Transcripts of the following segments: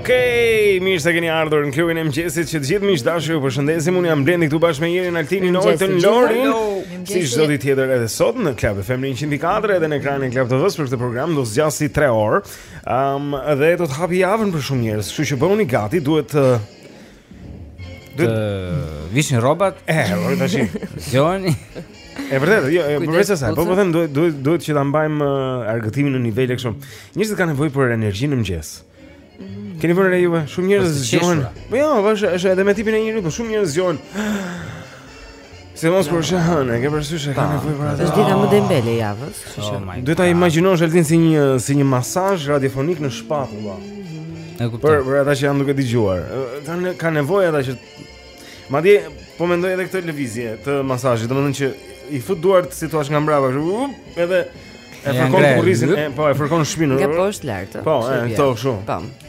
Okej, mirë se keni ardhur në klubin e mëngjesit. Që të gjithë miq dashur, ju përshëndesim. Unë jam Blendi këtu bashkë me Jerin, Altinin, Oltën, Lorin. Si çdo ditë tjetër edhe sot në Club FM 104 edhe në ekranin e Club TV-s për këtë program do zgjasë 3 orë. Ëm um, dhe do të hapi javën për shumë njerëz, kështu që bëhuni gati, duhet të uh, të vishin rrobat. E, por tash. Gjoni. E vërtetë, jo, e përveç asaj, po po them duhet duhet duhet që ta mbajmë uh, argëtimin në nivele kështu. Njerëzit kanë nevojë për energji në mëngjes. Mm. Keni vënë re juve, shumë njerëz zgjohen. Po jo, është është edhe me tipin e njeriut, po shumë njerëz zgjohen. Se mos për të hënë, e ke parasysh e ka nevojë për atë është dita më dembele e javës kështu që oh Dhe ta imagjinosh Altin si një, si një masazh radiofonik në shpatulla. E kuptoj për, për ata që janë duke dëgjuar Kanë, ka nevojë ata që Madje, po mendoj edhe këtë lëvizje të masazhit Domethënë që i fut duart si thua nga mbrapa kështu edhe e fërkon kurrizin e po e fërkon shpinën nga poshtë lart po këto kështu po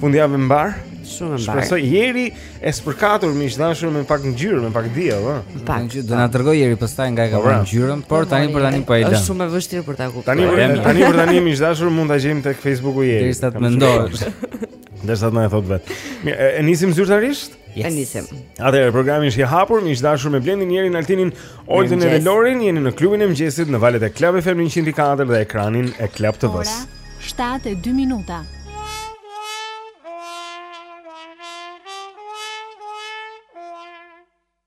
Fundjavë e mbarë. Shumë mbarë. Shpresoj Jeri e spërkatur miq të dashur me pak ngjyrë, me pak diell, ë. Pak që do na tregojë Jeri pastaj nga e ka po, marrë ngjyrën, por tani për tani po e lëmë. Është shumë e vështirë për ta kuptuar. Tani për tani për tani miq të dashur mund ta gjejmë tek Facebooku i Jerit. Derisa të mendosh. Derisa të na e thotë vetë. Mirë, e nisim zyrtarisht? Ja nisim. Atëherë programi është i hapur, miq dashur me Blendin, Jerin, Altinin, Oltën dhe Lorin, jeni në klubin e mëngjesit në valët e Club FM 104 dhe ekranin e Club TV-s. 7:02 minuta.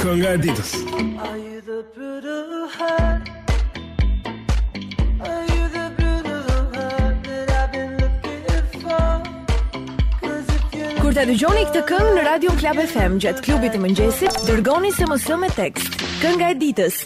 Kënga e ditës. Are you the bird of heart? Are you the bird of heart that I've been looking for? Kur ta dëgjoni këtë këngë në radion Club FM gjatë klubit të mëngjesit, dërgoni SMS me tekst. Kënga e ditës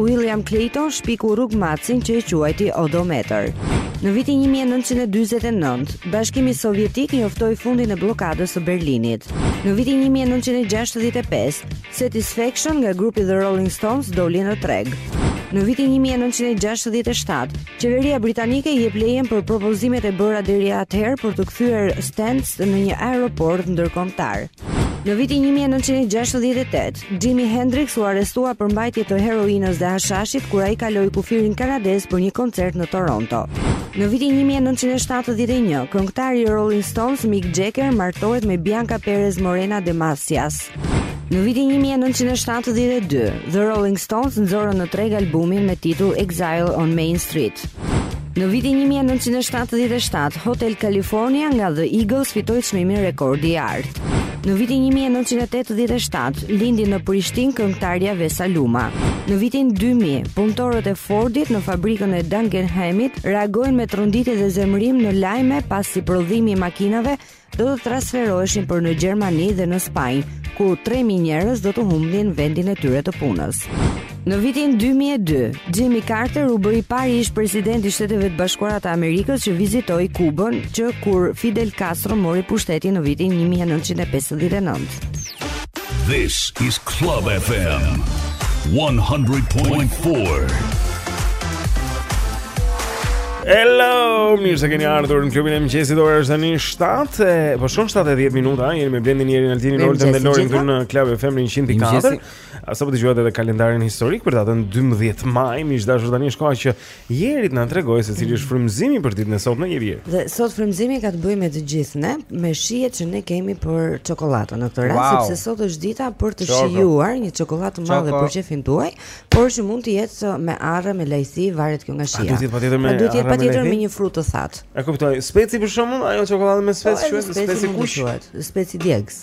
Uilliam Klejton shpiku rrugëmatësin që e quajti odometër. Në vitin 1949, Bashkimi Sovjetik njoftoi fundin e bllokadës së Berlinit. Në vitin 1965, Satisfaction nga grupi The Rolling Stones doli në treg. Në vitin 1967, qeveria britanike jep lejen për propozimet e bëra deri atëherë për të kthyer Stans në një aeroport ndërkombëtar. Në vitin një mijë e nëntëqind e gjashtëdhjetë e tetë, Jimi Hendrix u arrestua për mbajtje të heroinës dhe hashashit kur ai kaloi kufirin kanadez për një koncert në Toronto. Në vitin një mijë e nëntëqind e shtatëdhjetë e një, këngëtari i Rolling Stones Mick Jagger martohet me Bianca Perez Morena de Macias. Në vitin 1972, The Rolling Stones nxorën në treg albumin me titull Exile on Main Street. Në vitin 1977, Hotel California nga The Eagles fitoi çmimin Rekordi i Artë. Në vitin 1987, lindi në Prishtinë këngëtarja Vesa Luma. Në vitin 2000, punëtorët e Fordit në fabrikën e Dagenhamit reagojnë me tronditje dhe zemërim në lajme pasi prodhimi i makinave do të transferoheshin për në Gjermani dhe në Spanjë, ku 3000 njerëz do të humbnin vendin e tyre të punës. Në vitin 2002, Jimmy Carter u bë i pari ish president i Shteteve të Bashkuara të Amerikës që vizitoi Kubën, që kur Fidel Castro mori pushtetin në vitin 1959. This is Club FM 100.4. Hello, mirë se keni ardhur në klubin e mëngjesit. Ora është tani 7, e, po shkon 7:10 minuta. Jeni me Blendin, Jerin, Altinin, Oldën dhe Lorin këtu në Club FM 100.4. Sapo dëgjuat edhe kalendarin historik për datën 12 maj, miq të dashur tani është koha që Jeri të na tregojë se cili është frymëzimi për ditën e sotme Jeri. Dhe sot frymëzimi ka të bëjë me të gjithë ne, me shijet që ne kemi për çokollatën në këtë rast, wow. sepse sot është dita për të Çoko. shijuar një çokollatë të madhe për qejfin tuaj, por që mund të jetë me arra, me lajthi, varet kjo nga shija. A duhet të jetë patjetër me? A duhet të jetë patjetër me një frut të thatë? E kuptoj. Speci për shembull, ajo çokollatë me spec po, quhet speci kush? Speci djegës.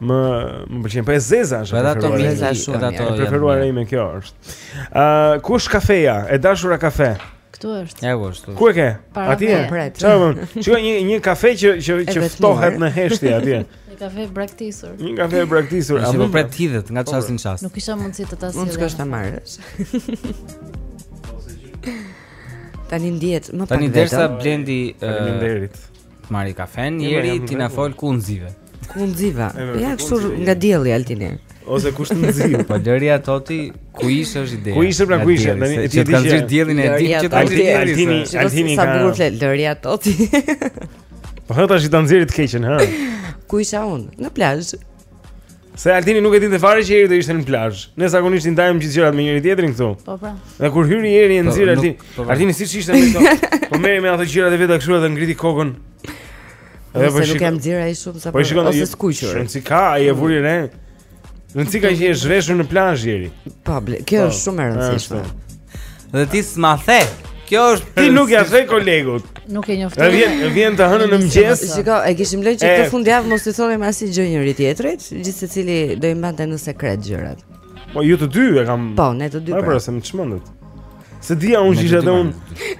Mua më pëlqen, po e zeza është. Edhe ato me zeza shumë. Edhe ato preferuar ai me kjo është. Ë, uh, kush kafeja? E dashura kafe. Këtu është. Ja ku është. Ku e ke? Atje. Çfarë bën? Ç'ka një një kafe që që që ftohet në heshtje atje. Një kafe braktisur. Një kafe braktisur. A mund të pret hidhet nga po, çasti në çast? Nuk kisha mundësi të ta sjell. Mund të shkosh ta marrësh. Tani ndihet më pak. Tani derisa Blendi faleminderit. Të marrë kafen, Jeri ti na fol ku nxive. Ku nxiva? Ja kështu nga dielli Altin. Ose kush të nxi? Po lëri ato ti ku ishe është ide. Ku ishe pra ku ishe? Tani ti di që diellin e di që të nxin Altini. Altini ka. Sa bukur flet lëri ato ti. Po hë t'ia nxjerrim të të keqen, ha. Ku isha unë? Në plazh. Se Altini nuk e dinte fare që Jeri do ishte në plazh. Ne zakonisht i ndajmë gjithë gjërat me njëri tjetrin këtu. Po pra. Dhe kur hyri Jeri e po, nxirë Altin. Po, pra. Altini siç ishte me këto. Po merrej me ato gjërat e veta kështu edhe ngriti kokën. Edhe po shikoj. Nuk jam nxirë aq shumë sa po. Po ose skuqur. Shumë si ka, ai e vuri re. Nënshkruan që është zhveshur në plazh Jeri. Po, kjo është po, shumë e rëndësishme. Dhe ti s'ma the. Kjo është Ti nuk ia the kolegut. Nuk e njofton. Vjen vjen të hënën në mëngjes. Shiko, e kishim lënë që këtë fundjavë mos i thonim asnjë gjë njëri tjetrit, gjithsecili do i mbante në sekret gjërat. Po ju të dy e kam. Po, ne të dy. Po, pra. se më çmendët. S'e dija unë isha dhe unë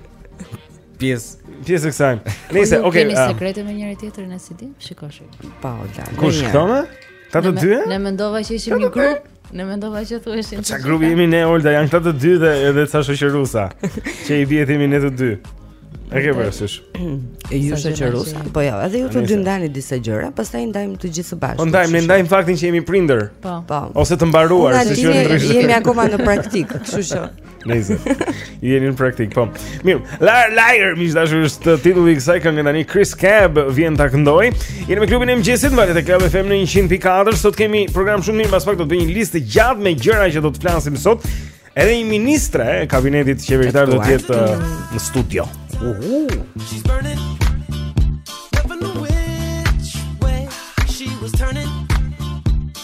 pjesë pjesë e kësaj. Nëse, po, okay. Keni ah. sekrete me njëri tjetrin as e di? Shikosh. Po, ja. Kush thonë? Ta të dy? Unë mendova që ishim një grup. Ne mendova që thuheshin. Sa grupi jemi ne Olta janë këta të dy dhe edhe ca shoqëruesa. Që i bie të jemi ne të dy. E ke parasysh. E ju shoqërusa? Po jo, edhe ju të dy ndani disa gjëra, pastaj ndajmë të gjithë së bashku. Po ndajmë, ne ndajmë faktin që jemi prindër. Po. po. Ose të mbaruar, siç ju ndryshë. Jemi akoma në praktikë, kështu që. Nëse ju jeni në praktikë, po. Mirë, Liar Liar, miq të dashur është titulli i kësaj kënge tani Chris Cab vjen ta këndojë. Jemi me klubin e mëngjesit, valët e Club FM në 104. Sot kemi program shumë të mirë, pas pak do të bëjmë një listë të gjatë me gjëra që do të flasim sot. Edhe një ministre e kabinetit qeveritar do të jetë uh, në studio. Uhu. She's burning. Never knew which way she was turning.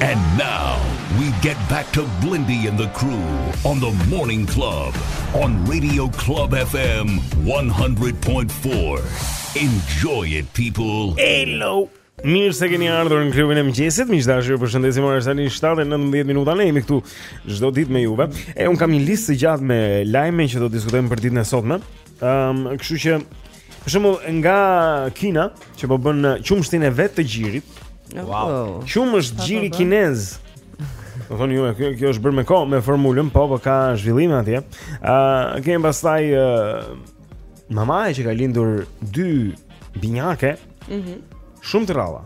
And now we get back to Blendi and the crew on the Morning Club on Radio Club FM 100.4. Enjoy it people. Hello. Mirë se keni ardhur në klubin e mëngjesit. Miq të dashur, ju përshëndesim ora tani 7:19 minuta. Ne jemi këtu çdo ditë me juve. E unë kam një listë të gjatë me lajme që do të diskutojmë për ditën e sotme. Ëm, ehm, um, kështu që Për shembull, nga Kina, që po bën qumështin e vet të gjirit. Wow. Qumësht gjiri kinez. Do thoni ju, kjo, kjo është bërë me kohë, me formulën, po, po ka zhvillime atje. Ë, uh, kemi pastaj uh, mamaja që ka lindur dy binjake. Mhm. Mm shumë të rralla.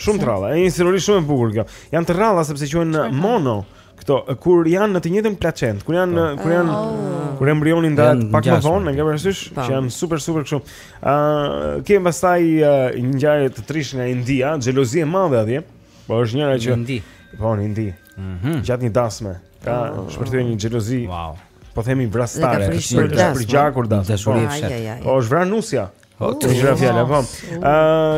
Shumë të rralla. Është një histori shumë e bukur kjo. Janë të rralla sepse quhen mono. Këto kur janë në të njëjtën placentë, kur janë po. kur janë oh. kur embrioni ndahet pak më vonë, e ke parasysh po. që janë super super kështu. Ë uh, kemi pastaj uh, një ngjarje të trishtë nga India, xhelozi e madhe atje. Po është njëra që Indi. Po në Indi. Mhm. Mm Gjatë një dasme ka oh. shpërthyer një xhelozi. Wow. Po themi vrastare, përgjakur dasma. Dashuri po. fshat. Po është vrarë nusja. Po, është fjala, po. Ë,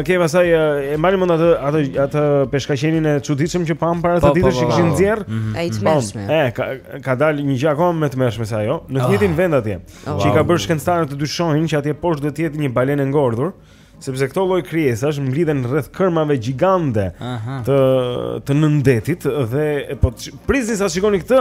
kemi pastaj e mbani mend atë atë atë peshkaqenin e çuditshëm që pamë para dy ditësh që kishin nxjerrë. Ai i tmerrshmi. E ka ka dalë një gjë akoma më e tmerrshme se ajo, në të ah. njëjtin vend atje. Oh. Që i ka bërë shkencëtarët të dyshojnë që atje poshtë duhet të jetë një balenë e ngordhur, sepse këto lloj krijesash mblidhen rreth kërmave gjigante të të nëndetit dhe po prisni sa ta shikoni këtë,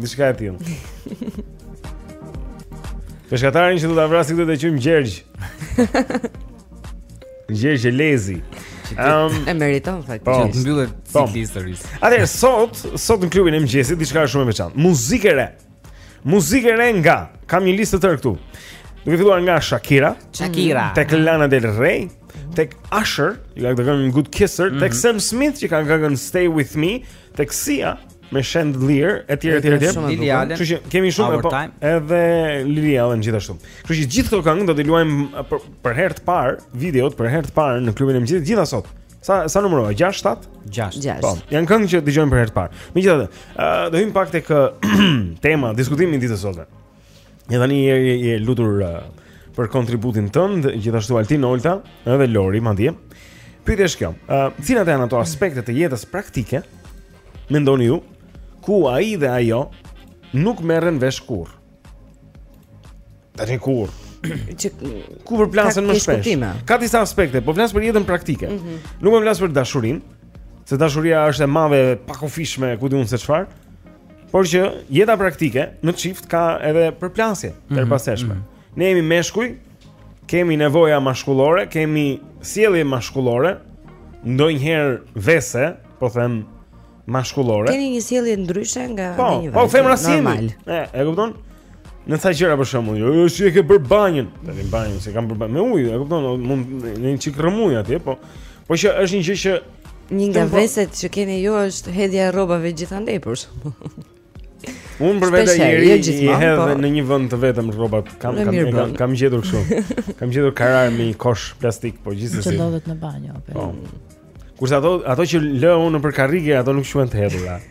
Diçka e tillë. Peshkatarin që do ta vrasë këtë ta quajmë Gjergj. Gjergj Elezi. Um, e meriton faktikisht. Po, të mbyllet po. cikli i historisë. Atëherë sot, sot në klubin e mëngjesit diçka shumë e veçantë. Muzikë e re. Muzikë e re nga. Kam një listë të tërë këtu. Duke filluar nga Shakira, Shakira, tek Lana Del Rey, tek Usher, që ka këngën Good Kisser, mm -hmm. tek mhm. Sam Smith që ka këngën Stay With Me, tek Sia, me chandelier etj etj etj. Kështu që kemi shumë po, edhe Lily Allen gjithashtu. Kështu që gjithë këto këngë do t'i luajmë për, për herë të parë, videot për herë të parë në klubin e mëngjesit gjithashtu sot. Sa sa numërova? 6 7? 6. 6. Po, janë këngë që dëgjojmë për herë të parë. Megjithatë, uh, do hyjmë pak tek tema, diskutimi i ditës së sotme. E tani je e lutur uh, për kontributin tënd, gjithashtu Altin Olta, edhe Lori madje. Pyetja është kjo, ë uh, cilat janë ato aspekte të jetës praktike? Mendoni ju ku ai dhe ajo nuk merren vesh kurrë? Tani kurrë. Që ku përplasen më shpesh? Ka disa aspekte, po flas për jetën praktike. Mm -hmm. Nuk po flas për dashurinë, se dashuria është e madhe, e pakufishme, ku di unë se çfarë. Por që jeta praktike në çift ka edhe përplasje mm -hmm. të herëpashershme. Mm -hmm. Ne jemi meshkuj, kemi nevoja mashkullore, kemi sjellje mashkullore, ndonjëherë vese, po them mashkullore. Keni një sjellje ndryshe nga po, një vajzë. Po, femra si normal. E, e kupton? Në ca gjëra për shembull, jo, jo, si e ke bërë banjën. Tani banjën s'e kam bërë banjën me ujë, e kupton? Mund një çik rrëmujë atje, po. Po që është një gjë që Një nga veset që keni ju është hedhja e rrobave gjithandej për shembull. Unë për vetë ieri jo i hedh po. në një vend të vetëm rrobat. Kam kam kam, kam gjetur kështu. kam gjetur karar me një kosh plastik, po gjithsesi. Që ndodhet në banjo, po. Kurse ato ato që lë unë nëpër karrige, ato nuk quhen të hedhura.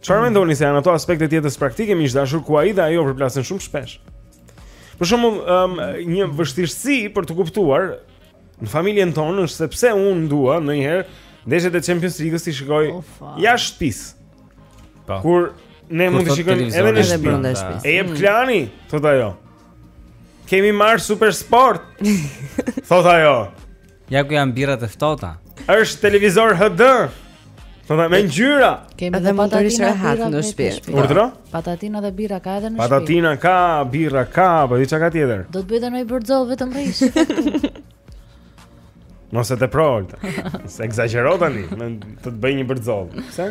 Çfarë mm. mendoni se janë ato aspekte të jetës praktike miq të dashur ku ai dhe ajo përplasen shumë shpesh? Për shembull, um, një vështirësi për t'u kuptuar në familjen tonë është sepse unë dua ndonjëherë ndeshjet e Champions League-s i shikoj jashtë shtëpisë. Po. Kur ne mund t'i shikojmë edhe në shtëpi. E jep mm. Klani, thotë ajo. Kemi marrë SuperSport. Thotë ajo. Ja ku janë birrat e ftohta. Është televizor HD. Po më me ngjyra. Kemi edhe mund të rrish rehat në shtëpi. Urdhro? Patatina dhe birra ka edhe në shtëpi. Patatina ka, birra ka, po diçka tjetër. Do të bëj edhe një bërxollë vetëm të rrish. Mos e tepro. S'e ekzagjeroj tani, të të bëj një bërxollë. Pse?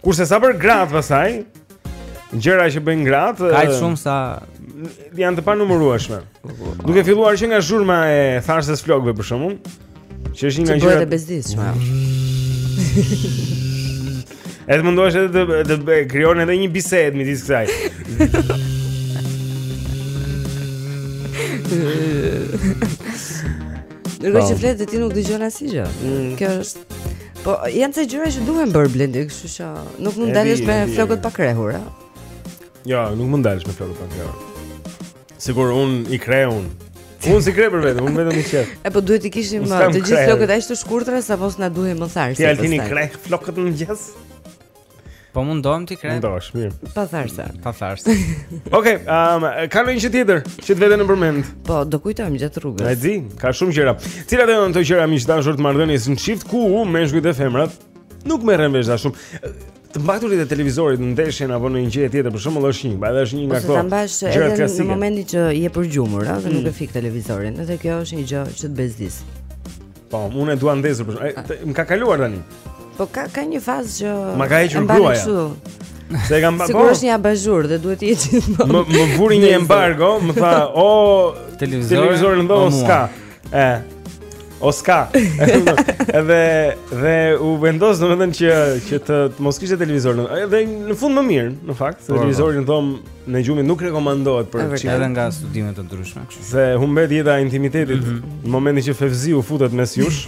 Kurse sa për gratë pastaj, gjëra që bëjnë gratë, kaq shumë sa janë të panumërueshme. Duke filluar që nga zhurma e tharëses së flokëve për shembull, që është një nga gjërat e bezdisshme. Edhe mundohet edhe të të krijojë edhe një bisedë midis kësaj. Ndërkohë që flet dhe ti nuk dëgjon asgjë. Mm. Kjo është Po janë ca gjëra që duhen bërë Blendi, kështu që nuk mund dalësh me flokët pa krehur, a? Jo, nuk mund dalësh me flokët pa krehur. Sikur un i kreh un. Un s'i kreh për vete, un vetëm i qeth. E po duhet t'i kishim uh, të gjithë flokët aq të shkurtra sa mos na duhej me i tharë. Ti Altin i kreh flokët në mëngjes? Po mundohem t'i krem. Mundosh, mirë. Pa tharse. Pa tharse. Okej, okay, um, ka një gjë tjetër që të vete në mend. Po, do kujtojmë gjatë rrugës. Ai di, ka shumë gjëra. Cilat janë ato gjëra më të dashura të marrëdhënies në çift ku meshkujt e femrat nuk merren vesh dhe aq shumë. Të mbajturit e televizorit në ndeshjen apo në një gjë tjetër, për shembull është një, edhe është një nga këto. Po, mbase edhe në momentin që je për gjumë, ëh, dhe nuk e mm. fik televizorin. Edhe kjo është një gjë që të bezdis. Po, unë e dua ndezur për shembull. Më ka kaluar tani. Po ka ka një fazë që Ma ka hequr gruaja. Se kam bërë. Sigurisht është një abazhur dhe duhet të jetë gjithmonë. Më vuri një embargo, më tha, "O televizor, televizor në dhomë s'ka." E. O s'ka. Edhe dhe u vendos domethënë që që të mos kishte televizor. Edhe në fund më mirë, në fakt, se po, po. televizori në dhomë gjumi nuk rekomandohet fare edhe nga studime të ndryshme, kështu. Se humbet jeta e intimitetit mm -hmm. në momentin që Fevziu futet mes jush.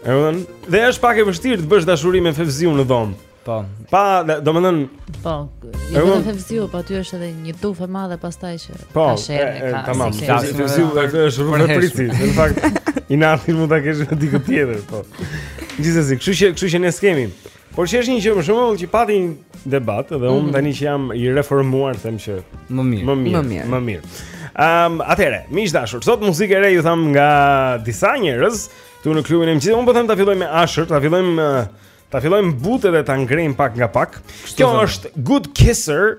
E po, dhe është pak e vështirë të bësh dashuri me Fevziun në dhomë. Po. Pa, domethënë, po, jo vetëm Fevziu, po aty është edhe një tufë e madhe pastaj që po, ka sherr e ka. Tamam, Fevziu është rreth e pret, në fakt. Inatin mund ta kesh me dikë tjetër, po. Gjithsesi, kështu që kështu që ne s'kemi. Por që është një gjë për shembull që pati një debat dhe unë mhm. tani që jam i reformuar them që më mirë, më mirë, më mirë. Më mirë. Ehm, um, atëre, miq të dashur, sot muzikë e re ju thamë nga disa njerëz këtu në klubin e mëngjesit. Unë po them ta fillojmë me Usher, ta fillojmë ta fillojmë butë dhe ta ngrejmë pak nga pak. Kështu. Kjo është Good Kisser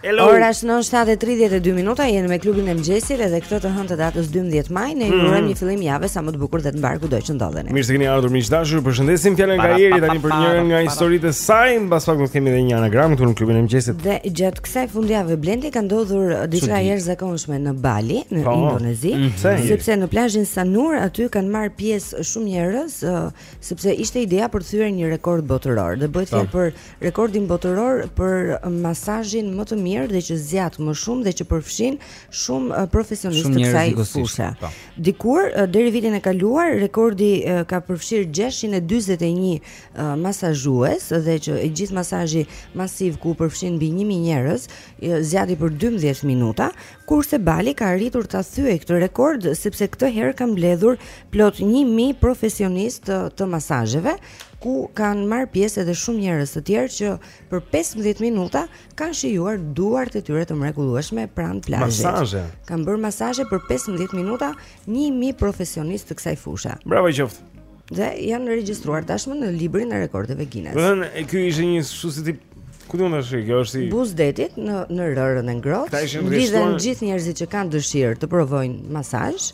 Hello. Ora është 7:32 minuta, jeni me klubin e mëngjesit edhe këtë të hënë të datës 12 maj, ne ju mhm. urojmë një fillim jave sa më të bukur dhe të mbarë kudo që ndodheni. Mirë se keni ardhur miq të dashur, ju përshëndesim fjalën e ka Jeri tani për njërën nga historitë e saj, mbas pak do të kemi edhe një anagram këtu në klubin e mëngjesit. Dhe gjatë kësaj fundjave Blendi ka ndodhur diçka e jashtëzakonshme në Bali, në po. Indonezi, mm -hmm. sepse në plazhin Sanur aty kanë marrë pjesë shumë njerëz, uh, sepse ishte ideja për të thyer një rekord botëror. Dhe bëhet po. fjalë për rekordin botëror për masazhin më të mirë dhe që zgjat më shumë dhe që përfshin shumë uh, profesionistë të kësaj fushe. Po. Dikur uh, deri vitin e kaluar rekordi uh, ka përfshirë 641 masazhues dhe që i gjithë masazhi masiv ku u përfshinë mbi 1000 njerëz zgjati për 12 minuta, kurse Bali ka arritur ta thyejë këtë rekord sepse këtë herë ka mbledhur plot 1000 profesionistë të, të masazheve ku kanë marrë pjesë edhe shumë njerëz të tjerë që për 15 minuta kanë shijuar duart e tyre të mrekullueshme pranë plazhit. Masazhe. Kanë bërë masazhe për 15 minuta 1000 profesionistë të kësaj fushe. Bravo qoftë. Dhe janë regjistruar tashmë në librin e rekordeve Guinness. Domethënë, e ky ishte një kështu si tip Ku do të shkoj? Kjo është si buz detit në në rërën e ngrohtë. Lidhen gjithë njerëzit që kanë dëshirë të provojnë masazh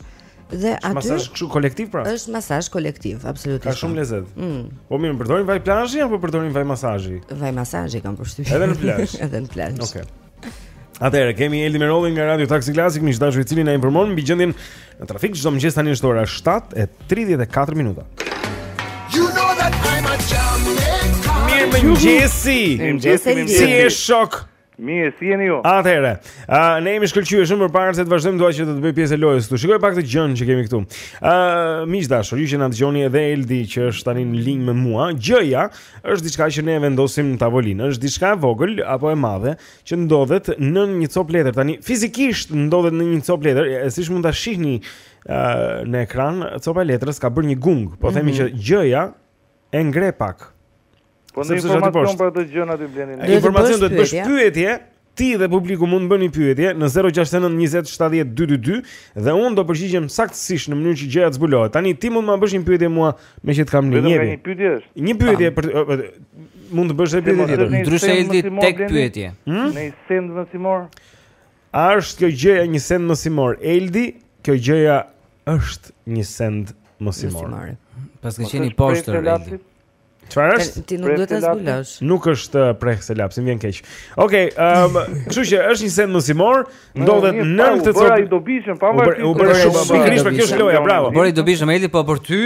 dhe aty është masazh kështu kolektiv pra? Është masazh kolektiv, absolutisht. Ka shumë lezet. Mm. Po mirë, përdorin vaj plazhi apo përdorin vaj masazhi? Vaj masazhi kam përshtypjen. Edhe në plazh. Edhe në plazh. Okej. Okay. Atëherë kemi Eldi Merollin nga Radio Taxi Classic, miq të dashur i cili na informon mbi gjendjen në trafik çdo mëngjes tani është ora 7:34 minuta. You know that I'm a champion. Mirëmëngjesi. Mirëmëngjesi, mirëmëngjesi. Si je, shok? Mirë, si jeni ju? Atëherë, ë ne jemi shkëlqyeshëm përpara se të vazhdojmë dua që të të bëj pjesë e lojës këtu. Shikoje pak gjënë që kemi këtu. Ë miq të dashur, ju që na dëgjoni edhe Eldi që është tani në linjë me mua, gjëja Është diçka që ne e vendosim në tavolinë, është diçka e vogël apo e madhe që ndodhet në një copë letër. Tani fizikisht ndodhet në një copë letër, e siç mund ta shihni uh, në ekran, copa e letrës ka bërë një gungë, po themi mm -hmm. që gjëja e ngre pak. Po një informacion për atë gjënë aty, Blendi. Informacion do të bësh pyetje, Ti dhe publiku mund të bëni pyetje në 069 20 70 222 dhe unë do përgjigjem saktësisht në mënyrë që gjëja të zbulohet. Tani ti mund të më bësh një pyetje mua meqë të kam një Vetëm një. Një pyetje është. Një pyetje, por mund të bësh edhe pyetje tjetër. Ndryshe e di tek pyetje. Hmm? Një send mësimor. A është kjo gjëja një send më simor? Eldi, kjo gjëja është një send mësimor. Paske qenë i poshtër Eldi. Çfarë është? Ti nuk duhet ta zbulosh. Nuk është uh, prefëse lapsi, më vjen keq. Okej, okay, ëm, um, kështu që është një send mësimor, ndodhet nën këtë copë. Ai të dobishëm pa marrë. U bëra shumë shumë pikërisht për kjo është loja, bravo. U bëre i dobishëm, Eldi, jo për ty.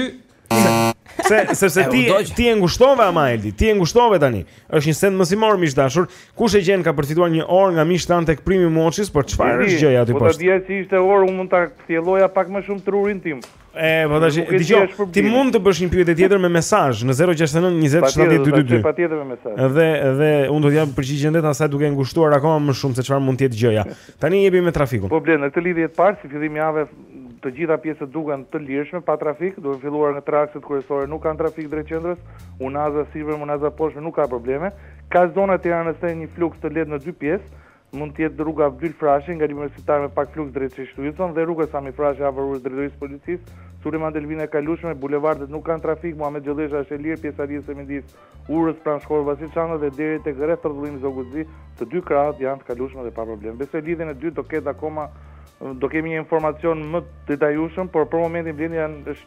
Se sepse ti ti e ngushtove ama Eldi, ti e ngushtove tani. Është një send mësimor miq të dashur. Kush e gjen ka përfituar një orë nga miqtë tanë tek primi Moçis, por çfarë është gjëja aty po poshtë? Po ta dija se ishte orë, unë mund ta thjelloja pak më shumë trurin tim. E, po tash, dëgjo, ti mund të bësh një pyetje tjetër me mesazh në 069 20 70 222. Patjetër me mesazh. Dhe dhe unë do të jap përgjigjen vetë asaj duke ngushtuar akoma më shumë se çfarë mund të jetë gjëja. Tani jepi me trafikun. Po Blend, në këtë lidhje të parë si fillim jave të gjitha pjesët duken të lirshme pa trafik, duke filluar nga traktet kryesore nuk kanë trafik drejt qendrës, Unaza sipër, Unaza poshtë nuk ka probleme. Ka zona të Tiranës me një fluks të lehtë në dy pjesë, Mund të jetë rruga Abdyl Frashëri, nga Libri Universitar me pak fluks drejt Çeçtuicën, dhe rruga Sami Frashëri afër urës Drejtorisë së Policisë, Sulejman Delvina e kalueshme, bulevardet nuk kanë trafik, Muhamet Gjollesha është e lirë, pjesa rrjedhëse midis urës pranë shkollës Vasil Shanto dhe deri tek rrethrrotullimi Zogu i Zi, të dy krahët janë të kalueshme dhe pa problem. Besoj në lidhjen e dytë do ketë akoma do kemi një informacion më të detajueshëm, por për momentin Blendi është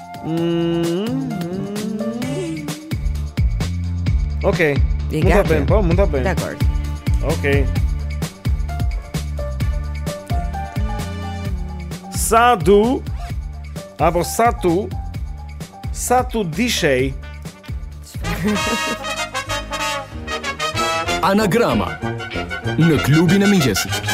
Mm. Okej. Okay. Mund ta bëjmë, po, mund ta bëjmë. Dakor. Okej. Okay. Sa du apo sa tu Sa tu dishej Anagrama Në klubin e mëngjesit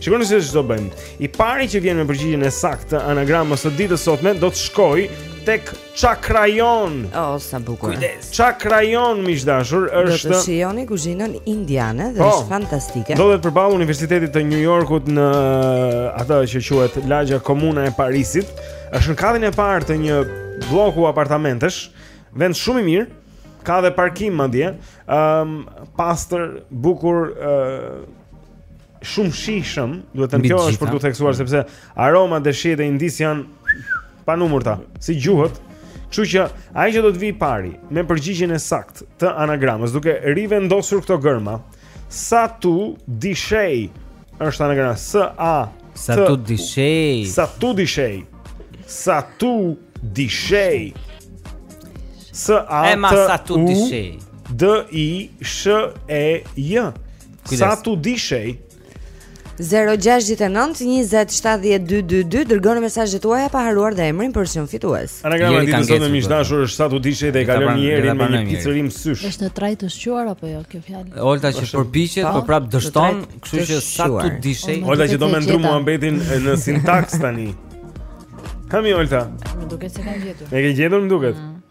Shikoni se ç'do bëjmë. I pari që vjen me përgjigjen e saktë të anagramës së ditës së sotme do të shkojë tek Chakrayon. Oh, sa bukur. Kujdes. Chakrayon miq të dashur është Do të shijoni kuzhinën indiane dhe po. është fantastike. Ndodhet përballë Universitetit të New Yorkut në atë që quhet Lagja Komuna e Parisit. Është në katin e parë të një blloku apartamentesh, vend shumë i mirë, ka dhe parkim madje, ëm um, pastër, bukur, ë uh, shumë i shijshëm, duhet thënë kjo është për t'u theksuar sepse aroma dhe shijet e Indisë janë të panumërta, si gjuhët. Kështu që ai që do të vijë i pari me përgjigjen e saktë të anagramës, duke rivendosur këto gërma, sa t'u dishej është anagrama S A Sa t'u dishej. Sa t'u dishej. Sa t'u dishej. S A T U D I S H E J. Kujdes. Sa t'u dishej. 0-6-9-27-12-2 Dërgoni mesazhet tuaja pa harruar dhe emrin për çdo fitues Anagrama e ditës së sotme miq të dashur është sa t'u dishej dhe e kalon një herë me një picërrim sysh është në trajtë të shquar apo jo kjo fjallë Olta që përpiqet po po prap dështon kështu që sa t'u dishej Olta që do me ndru mua mbetin në sintaksë tani Kam Olta Më duket se e kam gjetur E ke gjetur më duket mm.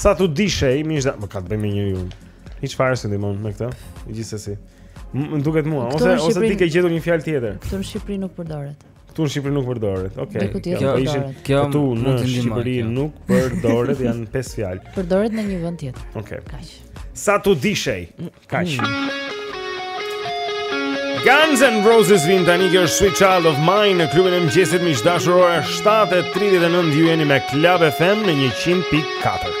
Sa t'u dishej, më ishte, po ka të bëjë me njeriun. Hiç fare s'e ndihmon me këtë, gjithsesi. Më duket mua, ose ose ti ke gjetur një fjalë tjetër. Këtu në Shqipëri nuk përdoret. Këtu në Shqipëri nuk përdoret. Okej. Okay. Këto ishin këtu në Shqipëri nuk përdoret, janë pesë fjalë. Përdoret në një vend tjetër. Okej. Okay. Kaq. Sa tu dishej? Kaq. Guns N' Roses vin tani kjo është Sweet Child of Mine në klubin e mëngjesit miq të dashur ora 7.39 ju jeni me Club FM në 100.4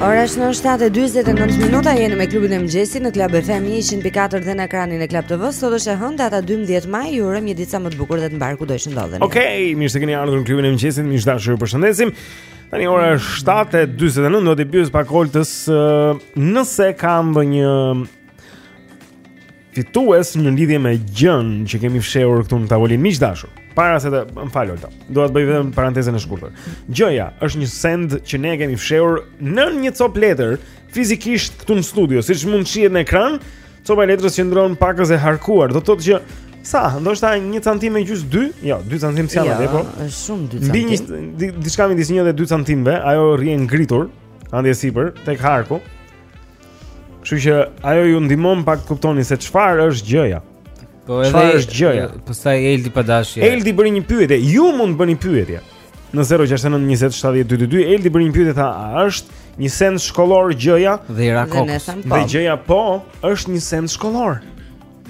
Ora është në 7:49 minuta jeni me klubin e mëngjesit në Club FM 104 dhe në ekranin e Club TV. Sot është e hënë data 12 maj, ju urojmë një ditë sa më të bukur dhe të mbarë kudo që ndodheni. Okej, okay, mirë se keni ardhur në klubin e mëngjesit, miq dashur, ju përshëndesim. Tani ora është 7:49, do të pyes pak Oltën nëse kemi një fitues në lidhje me gjën që kemi fshehur këtu në tavolinë miq dashur. Para se të, më fal Olta, dua të bëj vetëm parantezën e shkurtër. Gjëja është një send që ne kemi fshehur nën një copë letër fizikisht këtu në studio, siç mund të shihet në ekran. Copa e letrës qëndron pakëz e harkuar, do të thotë që sa, ndoshta 1 cm gjys 2, jo, 2 cm s'janë apo? Jo, është shumë 2 cm. Mbi një diçka midis 1 dhe 2 cm, ajo rri ngritur, atje sipër tek harku. Kështu që ajo ju ndihmon pak të kuptoni se çfarë është gjëja. Po edhe çfarë është gjëja? Pastaj Eldi pa dashje. Eldi bëri një pyetje, ju mund të bëni pyetje. Në 0692070222 Eldi bëri një pyetje tha, a është një send shkollor gjëja? Dhe i ra në kokë. Po. Dhe gjëja po, është një send shkollor.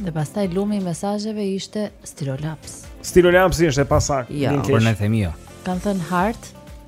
Dhe pastaj lumi i mesazheve ishte stilolaps. Stilolapsi është e pasaktë. Ja. Jo. Por ne themi jo. Kanë thënë hartë,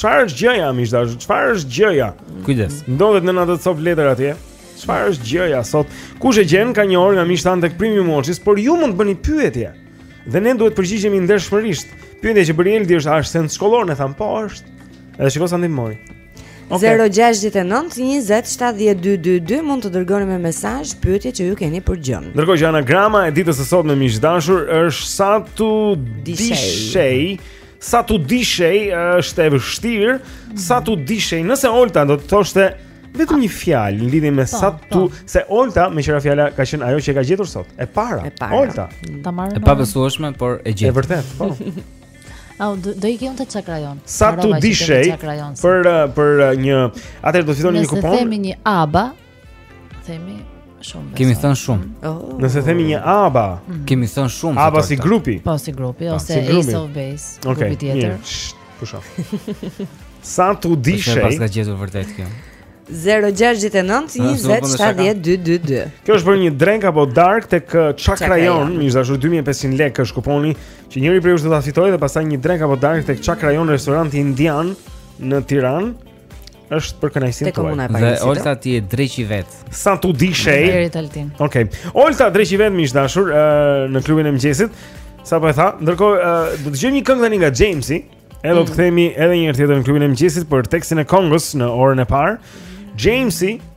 Çfarë është gjëja miq dashur? Çfarë është gjëja? Kujdes. Ndodhet nën atë copë letër atje. Çfarë është gjëja sot? Kush e gjen ka një orë nga miqtë tanë tek Premium Watches, por ju mund të bëni pyetje. Dhe ne duhet t'u përgjigjemi ndershmërisht. Pyetja që bëri Eldi është a është send shkollor, ne thamë po është. Edhe shiko sa ndihmoi. Okay. 069 20 70 222 mund të dërgoni me mesazh pyetjet që ju keni për gjën. Ndërkohë që anagrama e ditës së sotme miq dashur është Sa tu dishej. Dishej. Sa tu dishej është e vështirë, sa tu dishej. Nëse Olta do të thoshte vetëm një fjalë në lidhje me po, sa po. tu se Olta meqë ra fjala ka qenë ajo që e ka gjetur sot. E para. E para. Olta. Ta marrë. E pabesueshme, por e gjetur. E vërtetë, po. Au, do, do i kemi te Chakra Jone. Sa tu dishej për për një, atëherë do të fitoni një kupon. Nëse themi një ABBA, Themi shumë. Kemi thënë shumë. Oh. Nëse themi një ABBA, mm. kemi thënë shumë. ABBA si grupi. Po si grupi pra, ose si grupi. Ace of Base, okay. grupi tjetër. Okej. Pusha. Sa tu dishej? E paska gjetur vërtet kjo. 069 20 70 222. Kjo është për një drekë apo darkë tek uh, Chakra Jone, miq është 2500 lekë është kuponi që njëri prej jush do ta fitojë dhe pastaj një drekë apo darkë tek Chakra Jone restoranti indian në Tiranë. Është për kënaqësinë tuaj. Te Komuna e Parisit. Dhe Olta ti je dreqi vetë. Sa tu dishej? Deri Taltin. Okej. Okay. Olta dreqi vetë miq dashur në klubin e mëngjesit. Sapo e tha? Ndërkohë do të dëgjojmë një këngë tani nga Jamesi. Edhe do të mm. kthehemi edhe një herë tjetër në klubin e mëngjesit për tekstin e këngës në orën e parë. Jamesi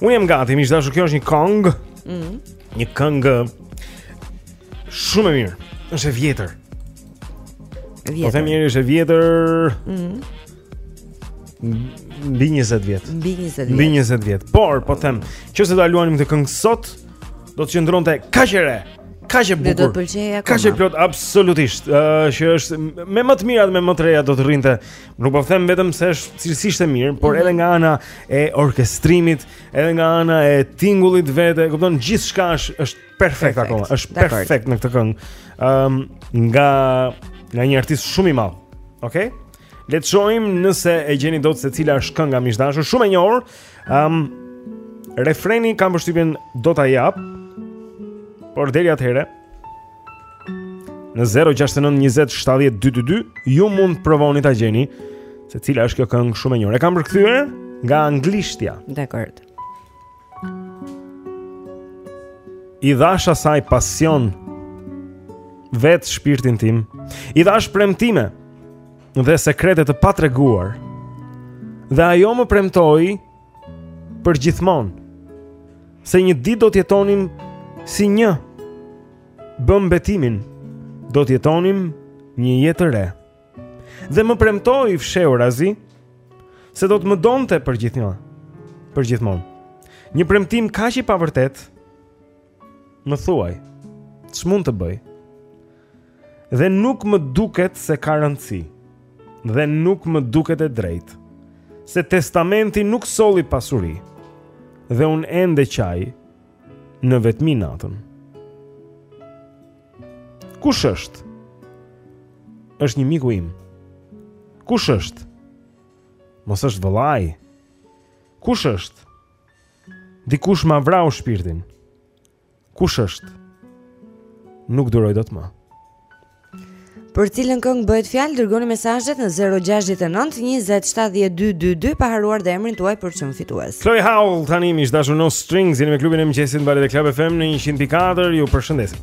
Unë jam gati, miq të dashur, kjo është një këngë. Mhm. Mm një këngë shumë e mirë. Është e vjetër. E vjetër. Po them mirë, është e vjetër. Mhm. Mm mbi 20 vjet. Mbi 20 vjet. Mbi 20 vjet. Por po them, nëse do ta luanim këtë këngë sot, do të qëndronte kaq e re. Kaq e bukur. Do të pëlqehej akoma. Kaq e plotë, absolutisht. Ëh, uh, që është me më të mirat, me më të reja do të rrinte Nuk po them vetëm se është cilësisht e mirë, por mhm. edhe nga ana e orkestrimit, edhe nga ana e tingullit vetë, e kupton gjithçka është është perfekt akoma, është perfekt në këtë këngë. Ëm um, nga nga një artist shumë i madh. Okej? Okay? Le të shohim nëse e gjeni dot se cila është kënga, miq të dashur, shumë e njohur. Ëm um, refreni kam përshtypjen do ta jap. Por deri atëherë, Në 069 20 70 222 ju mund të provoni ta gjeni se cila është kjo këngë shumë e njohur. E kam përkthyer nga anglishtja. Dakor. I dhashë asaj pasion vetë shpirtin tim. I dhashë premtime dhe sekrete të patreguar. Dhe ajo më premtoi përgjithmonë. Se një ditë do të jetonim si një. Bëmë betimin, do të jetonim një jetë të re. Dhe më premtoi fshehurazi se do të më donte përgjithmonë. Përgjithmonë. Një premtim kaq i pavërtetë Më thuaj, ç'mund të bëj? Dhe nuk më duket se ka rëndësi. Dhe nuk më duket e drejtë se testamenti nuk solli pasuri. Dhe unë ende qaj në vetmi natën. Kush është? Është një miku im. Kush është? Mos është vëllai. Kush është? Dikush ma vrau shpirtin. Kush është? Nuk duroj dot më. Për cilën këngë bëhet fjalë, dërgoni mesazhet në 069 20 70 222 pa harruar dhe emrin tuaj për çmim fitues. Chlöe Howl tani miq të dashur, No Strings, jeni me klubin e mëngjesit mbani te Club FM në 104, ju përshëndesim.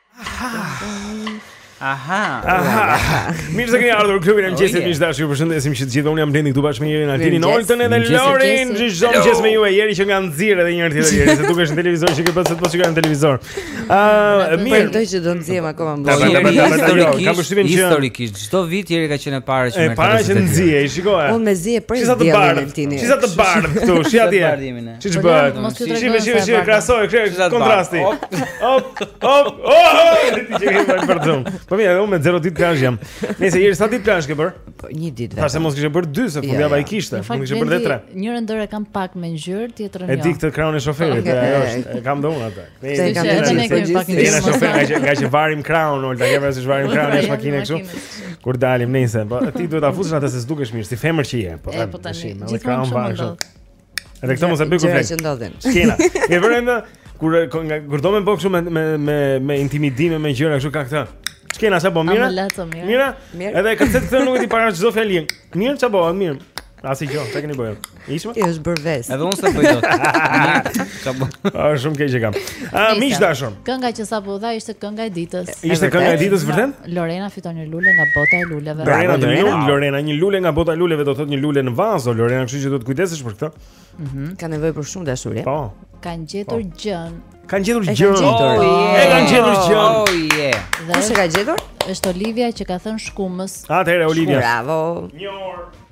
Aha. Aha. Mirë se keni ardhur në klubin e mëngjesit, miq të dashur. Ju përshëndesim që të gjithë. Unë jam Blendi këtu bashkë me Jerin, Altinin, Oltën edhe Lorin. Çdo mëngjes me ju. E Jeri, qenke nxirë edhe një herë tjetër Jeri, se dukesh në televizor që se po të shikoj në televizor. Ëh, mirë. Mendoj që do nxihem akoma më shumë. Kam përshtypjen që historikisht çdo vit Jeri ka qenë e para që më ka. E para që nxihet, shikoj. Unë mezi e pres diellin, Altin. Shi sa të bardhë këtu, shi atje. Ç'të bëhet? Mos ju tregoj. Shihe, shihe, krahaso, krahaso kontrasti. Hop, hop, oh, ti je i vërtetë për dhëm. Po mirë, unë me 0 ditë plazh jam. Ti se sa ditë plazh ke bër? Po një ditë vetëm. Ta mos kishe bër dy se fundjava i kishte, nuk kishe bër tre. Njërën dorë kam pak me ngjyrë, tjetrën jo. E di këtë krahun e shoferit, ajo është, e kam dhënë atë. Ne kam dhënë ne kemi pak ngjyrë. Ne shofer nga nga që varim krahun, ol ta kemi as varim krahun jashtë makinës kështu. Kur dalim nëse, po ti duhet ta fusësh atë se s'dukesh mirë, si femër që je, po. Po tani, gjithmonë kështu. Edhe këtë mos e bëj kurrë. Gjëra ndodhin. Skena. Mirë po rëndë kur nga kur do me bo kështu me me me me intimidime me gjëra kështu ka këtë. Shkëna, ça po, mira. Mira. Edhe e këtë këtë nuk e di para çdo fjalë. Mirë, ça bo, mirë. Asgjë, çka keni bërë? Ishme? Ti është bërë vest. Edhe unë s'e bëj dot. Ka bë. Është shumë keq që kam. A miq të dashur. Kënga që sapo u dha ishte kënga e ditës. Ishte kënga e ditës vërtet? Lorena fiton një lule nga bota e luleve. Bravo Lorena. Lorena, një lule nga bota e luleve do të thotë një lule në vazo. Lorena, kështu që duhet të kujdesesh për këtë. Mhm. Ka nevojë për shumë dashuri. Po. Kanë gjetur po gjënë. Kanë gjetur gjënë. E kanë gjetur oh, gjënë. Oh yeah. Kush e ka gjetur? Është Olivia që ka thënë shkumës. Atëherë Olivia. Bravo. Një orë.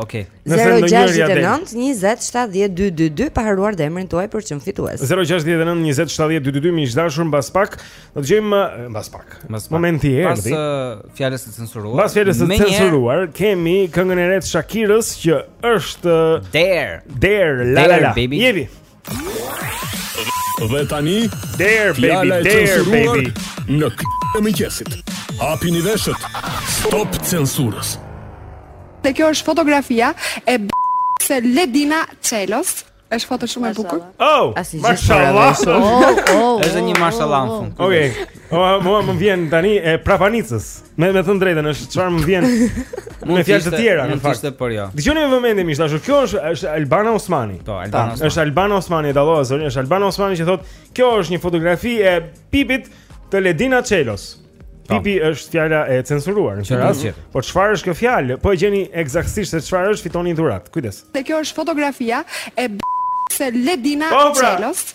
Okej. Okay. 069 20 70 222 pa harruar dhe emrin tuaj për ç'fitues. 069 20 70 222 miq të dashur mbas pak do të dëgjojmë mbas pak. Mbas pak. Momenti erdhi. Pas fjalës së censuruar. Pas fjalës së censuruar kemi këngën e re të Shakirës që është Dare. Dare la la la. Baby. Yuppi. Dhe tani, dare baby, dare baby. Në këtë e mëngjesit. Hapini veshët. Stop censurës. Dhe kjo është fotografia e b... së Ledina Çelos është foto shumë e bukur. Oh, mashallah. Oh, oh, oh, është një mashallah në fund. Okej. Ua, mua më vjen tani e prapanicës. Me thënë të drejtën, është çfarë më vjen. Mund me fjalë të tjera në fakt. Ishte por jo. Dëgjoni me vëmendje miq të dashur. Kjo është është Albana Osmani. Po, Albana Osmani. Është Albana Osmani e dallova zonë, është Albana Osmani që thotë, "Kjo është një fotografi e Pipit të Ledina Çelos." Pipi është fjala e censuruar në këtë rast. Po çfarë është kjo fjalë? Po e gjeni ekzaktësisht se çfarë është fitoni një dhuratë. Kujdes. Dhe kjo është fotografia e së Ledina po, pra. Çelos.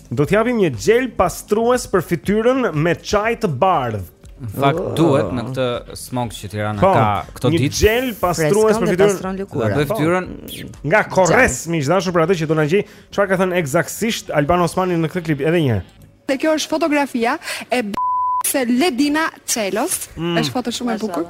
Do të japim një xhel pastrues për fytyrën me çaj të bardhë. Në fakt oh. duhet në këtë smog që Tirana po, ka këto ditë. Një xhel pastrues për fytyrën. Për, po, fytyrën nga Korres, miq të dashur për atë që do na gjejë. Çfarë ka thënë ekzaktësisht Albana Osmani në këtë klip edhe një herë? Dhe kjo është fotografia e b***së Ledina Çelos. Mm. Është foto shumë e bukur.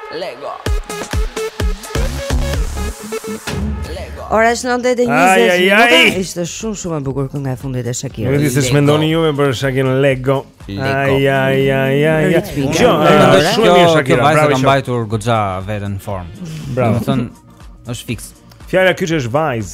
Lego. Ora është 9:20 minuta. Ishte shumë shumë e bukur kënga e fundit e Shakirës. Nuk e di se ç'mendoni ju me për Shakirën Lego. Ai ai ai ai. Jo, është shumë mirë Shakira. Vajza ka mbajtur goxha veten në formë. Bravo. Do të thonë është fiks. Fjala kyç është vajzë.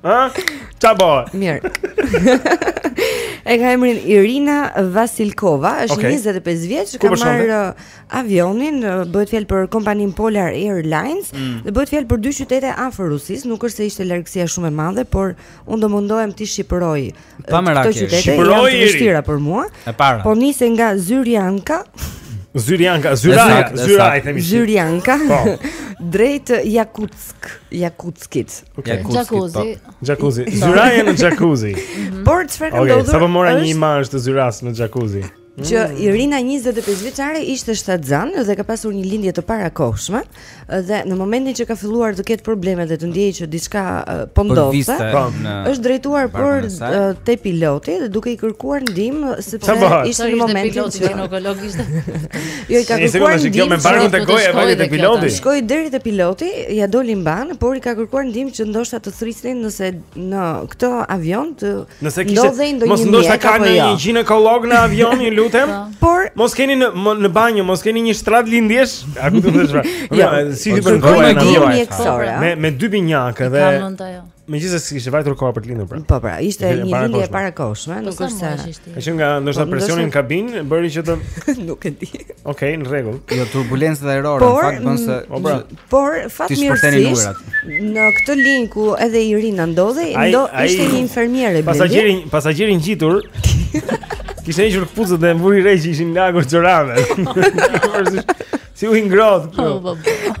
Ha? Ça bëhet? Mirë E ka emrin Irina Vasilkova është okay. 25 vjeç Ka marrë uh, avionin uh, Bëhet fjalë për kompaninë Polar Airlines mm. Dhe bëhet fjalë për dy qytete afër Rusisë Nuk është se ishte largësia shumë e madhe Por unë do mundohem t'i shqiptoj uh, Pa më rakje Shqiptoji vështira për mua E para Po nisej nga Zyrjanka Zyrjanka Zyraj Zyraj Zyrjanka po. Drejt Jakut Jakutsk, Jakutskit. Okay. Jacuzzi. Po. Jacuzzi. Zyraj në jacuzzi. Mhm. Por çfarë ka ndodhur? Okay, sapo mora një imazh të Zyrajt në jacuzzi. Që mm. Irina 25 vjeçare ishte shtatzënë dhe ka pasur një lindje të parakohshme dhe në momentin që ka filluar të ketë probleme dhe të ndjejë që diçka po ndodhte, po, është drejtuar për te piloti dhe duke i kërkuar ndihmë sepse ishte në momentin që Jo i ka kërkuar ndihmë. Kjo me barkun te goja e vajte te piloti. Shkoi deri te piloti, ia doli mbanë, por i ka kërkuar ndihmë që ndoshta të thrisnin nëse në këtë avion të Nëse kishte mos ndoshta ka një jo. ginekolog në avion, ju lutem. Po. Por mos keni në në banjë, mos keni një shtrat lindjesh, a ku do të thuash? Jo, si ti bën goja në avion. Me me dy binjakë dhe Megjithëse s'kishte vajtur koha për të lindur pra. Po pra, ishte një lindje e parakohshme, nuk po është se. Ka qenë nga ndoshta po, presioni në kabinë, bëri që të Nuk e di. Okej, në rregull. Jo turbulenca ajrore, në fakt bën se po pra. Por fatmirësisht në këtë linjë ku edhe Irina ndodhej, ndo ishte një infermiere Blendi. Pasagjeri, pasagjeri ngjitur. Kishte hequr këpucët dhe mburi rrejë që ishin lagur çorapet. Si u ngroh këtu. Po, po,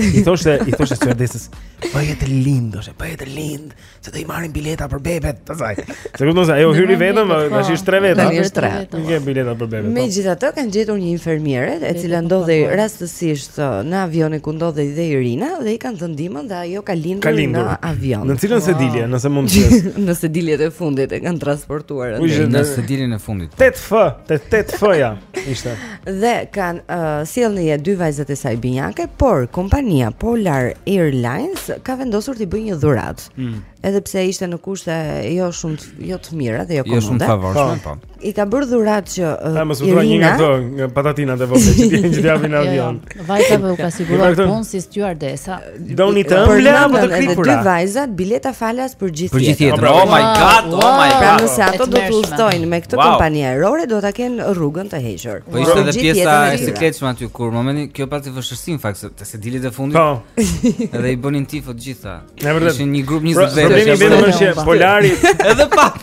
I thoshte, i thoshte stewardesës, "Po jetë lind, ose po jetë lind, se do i marrin bileta për bebet." të thaj. Se kupton se ajo hyri vetëm, po. tash është tre veta. Tani është tre. Nuk ke bileta për bebet. po. Megjithatë kanë gjetur një infermiere e cila ndodhej rastësisht ë, në avionin ku ndodhej dhe Irina dhe i kanë dhënë ndihmën dhe ajo ka lindur, Ka lindur. në avion. Në cilën sedilje, nëse mund të jesh. Në sediljet e fundit e kanë transportuar. Ku ishte? Në sediljen e fundit. 8F, 8F-ja ishte. dhe kanë uh, sjellë në jetë dy vajzat e saj binjake, por kompania Polar Airlines ka vendosur t'i bëjë një dhuratë. Mm. Edhe pse ishte në kushte jo shumë jo të mira dhe jo komode. Jo shumë të favorshme, po. po. I ka bërë dhuratë që uh, mos Irina. Ai nga këto, nga patatinat e vogla që t'i japin në jo, jo. avion. Vajzave u ka siguruar punë si stewardesa. Doni të ëmbla apo të kripura? Dy vajzat, bileta falas për gjithë jetën. Për gjithë jetën. Oh my god, oh my pra, god. Pra nëse ato do të udhëtojnë me këtë kompani ajrore, do ta kenë rrugën të hequr. Po ishte edhe pjesa e sikletshme aty kur momentin kjo pati vështirësi në fakt te sediljet e fundit. Po. Edhe i bënin tifo të gjitha. Ishin një grup 20 pra, vetë. Problemi vetëm është që Polari edhe pap.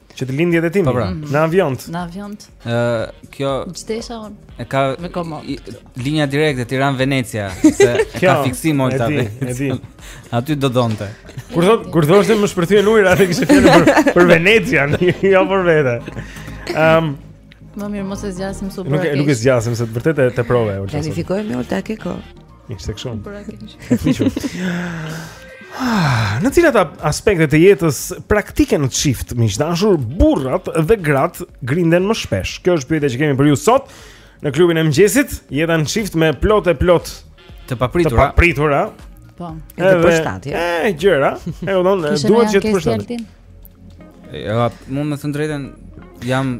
Që të lindje dhe tim po, pra. Në avion Në avion Kjo Gjtesha on E ka Me komod Linja direkte Tiranë Venecia Se e ka fiksim o E di E di Aty do donte Kur thot Kur thoshte më shpërthyen ujërat Atë kishte për Për Venecia Jo për vete Ehm um, Më mirë mos e zgjasim super. Nuk e nuk e zgjasim se vërtet e teprove. Planifikojmë me ulta ke ko. Ishte kështu. Por atë kishë. Ah, në cilat aspekte të jetës praktike në çift, miq të dashur, burrat dhe gratë grinden më shpesh. Kjo është pyetja që kemi për ju sot në klubin e mëngjesit, jeta në çift me plot e plot të papritura. Të papritura. Po. Edhe përshtatje. E gjëra, e u don, duhet që të përshtatet. Ja, me thënë të drejtën, jam...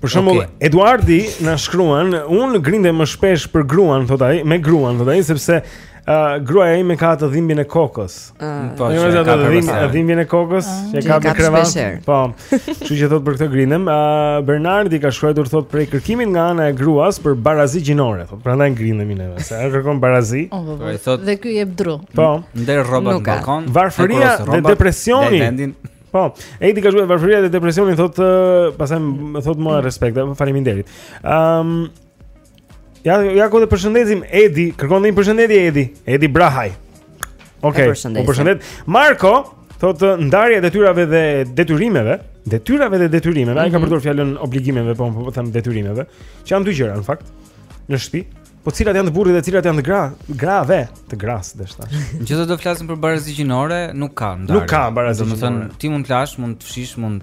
Për shembull, okay. Eduardi na shkruan, unë grindem më shpesh për gruan, thot ai, me gruan, thot ai, sepse uh, gruaja ime ka atë dhimbjen e kokës. Ah. Po, uh, që ka atë dhimbjen e kokës, uh, që ka në krevat. Po, kështu që thot për këtë grindem. Uh, Bernardi ka shkruar, thot për kërkimin nga ana e gruas për barazi gjinore, Prandaj grindemi neve, se ai kërkon barazi. Oh, po, po. Ai thotë dhe ky jep dru. Po, nder rroba në balkon. Varfëria dhe depresioni. Po, Edi ka shkruar varfëria dhe depresioni thotë, pastaj më thotë më respekt, faleminderit. Ëm um, Ja, ja ku ta përshëndesim Edi, kërkon një përshëndetje Edi. Edi Brahaj. Okej. Okay, përshëndetje. Marko thotë ndarja e detyrave dhe detyrimeve, detyrave dhe detyrimeve, mm -hmm. ai ka mhm. përdorur fjalën obligimeve, po po them detyrimeve, që janë dy gjëra në fakt në shtëpi. Po cilat janë të burrit dhe cilat janë të gra, grave, të gruas desha t'thash. Në qoftë se do të flasim për barazi gjinore, nuk ka ndarje. Nuk ka barazi gjinore. Domethënë ti mund të lash, mund të fshish, mund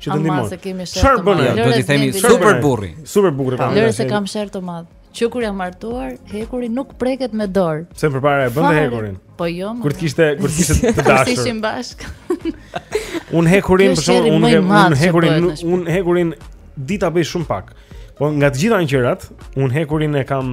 Që të ndihmon. Çfarë bën? Do t'i themi super burri. Super burri. Po. Lëre se kam sherr të madh. Që kur jam martuar, hekuri nuk preket me dorë. Pse përpara e bënte hekurin. Po jo. Kur të kishte, kur të kishte të dashur. Kur ishim bashk. Un hekurin, për shembull, un un hekurin, un hekurin di ta bëj shumë pak. Po nga të gjitha ngjërat, un hekurin e kam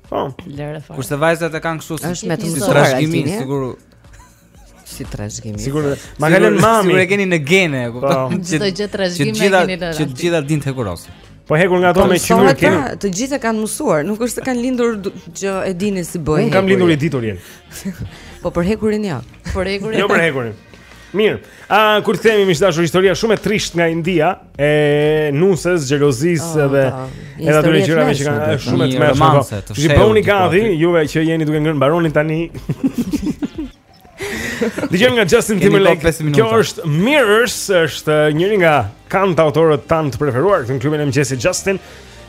Po. Lëre fare. Kurse vajzat e kanë kështu si është me të mësuar trashëgimi, sikur. Si trashëgimi. Sikur ma kanë lënë mami. Sikur e keni në gene, e kupton? Po. Çdo gjë trashëgimi e keni lënë. Që të gjitha dinë të hekurosin. Po hekur nga ato me qymyr keni. Të gjitha kanë mësuar, nuk është se kanë lindur që e dinin si bëhet. Unë kam lindur i ditur jeni. Po për hekurin jo. Për hekurin. Jo për hekurin. Mirë. A kur kthehemi miq të dashur historia shumë e trisht nga India e nuses, xhelozisë oh, dhe edhe ato gjëra që janë shumë të tmerrshme. Po. Ju bëhuni gati, juve që jeni duke ngrënë mbaroni tani. Dëgjojmë nga Justin Timberlake. Kjo është Mirrors, është njëri nga kantautorët tan të preferuar këtu në klubin e mëngjesit Justin.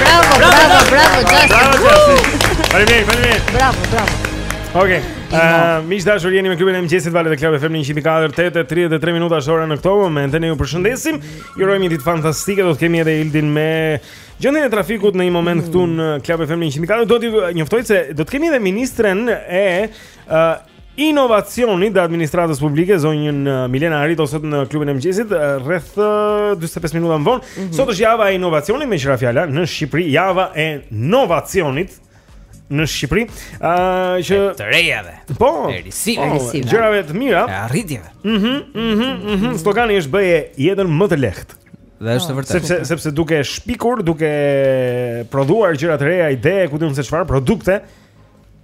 Bravo, bravo, bravo, Justin. Faleminderit, faleminderit. Bravo, bravo. Okej. Ëh, miq të dashur, jeni me klubin e mëngjesit valët e Club FM 104 8:33 minuta është ora në këto momente. Ne ju përshëndesim. Ju urojmë një ditë fantastike. Do të kemi edhe Ildin me gjendjen e trafikut në një moment këtu në Club FM 104. Do t'ju njoftoj se do të kemi edhe ministren e ëh inovacionit dhe administratës publike zonjën uh, Milena Harito sot në klubin e mëngjesit uh, rreth 45 uh, minuta më vonë. Mm -hmm. Sot është java e inovacionit meqë ra fjala në Shqipëri, java e inovacionit në Shqipëri, ë uh, që e të rejave. Po, e risive, oh, gjërave të mira, e arritjeve. Mhm, mm mhm, mm mhm, mm mhm. Slogani është bëje jetën më të lehtë. Dhe është e vërtetë. Sepse sepse duke shpikur, duke prodhuar gjëra të reja, ide, ku di unë se çfarë, produkte,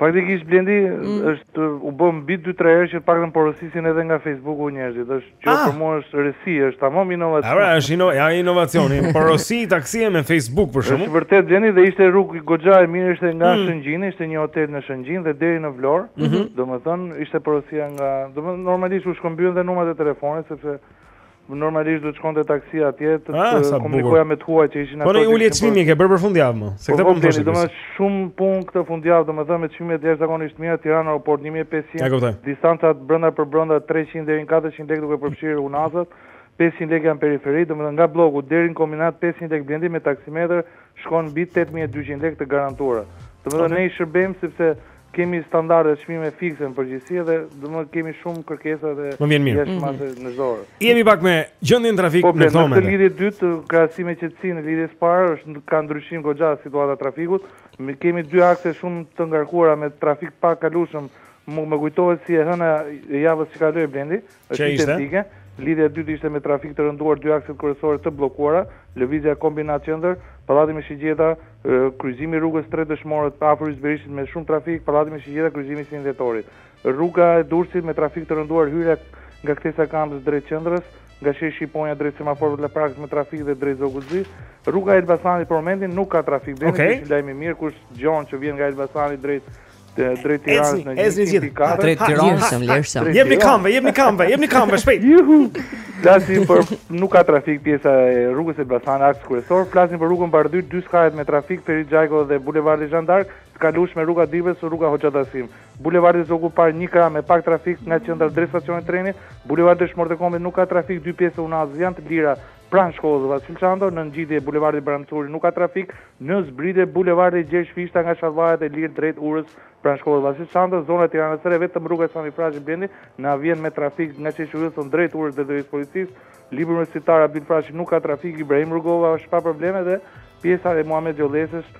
Faktikisht Blendi është u bë mbi dy tre herë që të paktën porosisin edhe nga Facebooku njerëzit. Është që ah! për mua është risi, është tamam inovacion. Ore, është ino, ja inovacioni. Porosi taksie me Facebook për shkakun. Është vërtet Blendi dhe ishte rrugë goxha e mirë, ishte nga mm. Shëngjini, ishte një hotel në Shëngjin dhe deri në Vlorë. Mm -hmm. Domethënë ishte porosia nga, domethënë normalisht u shkëmbyen dhe numrat e telefonit sepse Normalisht do të shkonte taksia atje, të, ah, të ah, komunikonte me të huaj që ishin ata. Po ne ulje çmimi ke bërë për fundjavë mo. Se këtë po, po më thoshe. Domethënë shumë punë këtë fundjavë, domethënë me çmime jashtëzakonisht të mira Tiranë aeroport 1500. Distancat brenda përbrenda 300 deri në 400 lekë duke përfshirë unazat. 500 lekë janë periferi, domethënë nga bloku deri në kombinat 500 lekë Blendi me taksimetër shkon mbi 800 lekë të garantuara. Domethënë ne i shërbejmë sepse Kemi standarde çmime fikse në përgjithësi edhe domethënë kemi shumë kërkesa edhe Më vjen mirë. jashtë mase në çdo orë. Jemi pak me gjendjen e trafikut Po Ble, në këto momente. Lidhje të dytë, krahasim me qetësinë e lidhjes së parë, është ka ndryshim goxha situata e trafikut. Me- Kemi dy akse shumë të ngarkuara me trafik të pakalueshëm. Mu më kujtohet si e hëna e javës që kaloi Blendi, Është identike. Lidhja e dytë ishte me trafik të rënduar, dy akset kryesore të bllokuara, lëvizja Kombinat qendër, Pallati me Shigjeta, kryqëzimi i rrugës Tre Dëshmorët, afër Yzberishtit me shumë trafik, Pallati me Shigjeta, kryqëzimi i 21 Dhjetorit. Rruga e Durrësit me trafik të rënduar, hyrja nga kthesa e Kamzës drejt qendrës, nga sheshi Shqiponja drejt semaforëve të Laprakës me trafik dhe drejt Zogut të Zi. Rruga e Elbasanit për momentin nuk ka trafik, Blendi, që është një lajm i mirë, kush dëgjon që vjen nga Elbasani drejt drejt Tiranës në një tim pikave. Drejt Tiranës jam lërsa. Jepini këmbëve, jepini këmbëve, jepini këmbëve shpejt. Juhu. Flasim për nuk ka trafik pjesa e rrugës së Elbasanit aks kryesor. Flasim për rrugën Bardhyl, dy skajet me trafik Ferit Xhajko dhe bulevardi Zhan d'Ark, të kalueshme rruga e Dibrës, rruga Hoxha Tahsim. Bulevardi Zogu i Parë një krah me pak trafik nga qendra drejt stacionit të trenit. Bulevardi Dëshmorët e Kombit nuk ka trafik, dy pjesët e unazës janë të lira Pranë shkollës Vasil Shanto, në ngjitje bulevardit Bajram Curri nuk ka trafik, në zbritje bulevardit Gjergj Fishta nga Shallvaret e lirë drejt urës pranë shkollës Vasil Shanto, zona Tiranës së Re, vetëm rruga Sami Frashëri Blendi na vjen me trafik nga sheshi Wilson drejt urës drejtorisë policisë, Libri Universitar Abdyl Frashëri nuk ka trafik, Ibrahim Rugova është pa probleme dhe pjesa e Muhamet Gjolleshës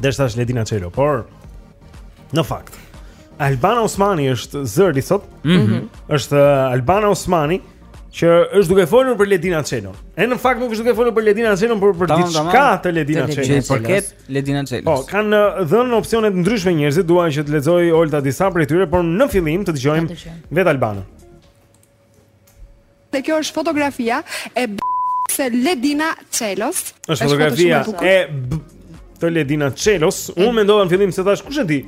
Derisa është Ledina Çelo, por në fakt Albana Osmani është zëri sot. Mm -hmm. Është uh, Albana Osmani që është duke folur për Ledina Çelon. E në fakt nuk është duke folur për Ledina Çelon, por për diçka të Ledina Çelo. Që i përket Ledina Çelos. Po, kanë uh, dhënë opsione të ndryshme njerëzit, dua që të lexojë Olta disa prej tyre, por në fillim të dëgjojmë vetë Albanën. Se kjo është fotografia e b*** së Ledina Çelos. Është fotografia e b*** të Ledina Çelos. Unë mendova në fillim se thashë kush e di.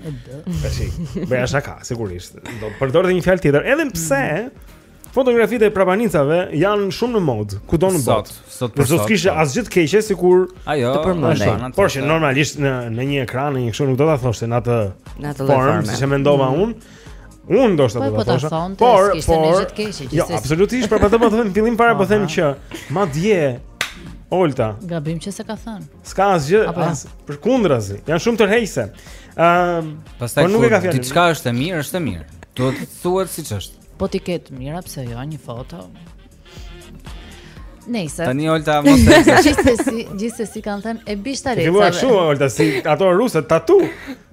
Tashi, bëja shaka, sigurisht. Do të përdorte një fjalë tjetër. Edhe pse fotografitë e prapanicave janë shumë në modë, kudo në botë. Sot, sot për sot. S'kishte asgjë të keqe sikur ajo ta përmendte. Por që normalisht në në një ekran, në një kështu nuk do ta thoshte në atë. Në atë formë, siç e mendova mm. unë. Unë do të thosha. Por, por, jo, absolutisht, por patë po them fillim para po, po them që madje Olta. Gabim që s'e ka thënë. S'ka asgjë, as përkundrazi. Janë shumë tërheqëse. Ëm, por nuk e ka fjalë. Diçka është e mirë, është e mirë. Duhet të thuhet siç është. Po t'i kesh të mira pse jo një foto? Nëse. Tani Olta mos e di. Gjithsesi, gjithsesi kanë thënë e bishtarecave. Filluar kështu Olta si ato rusët tatu.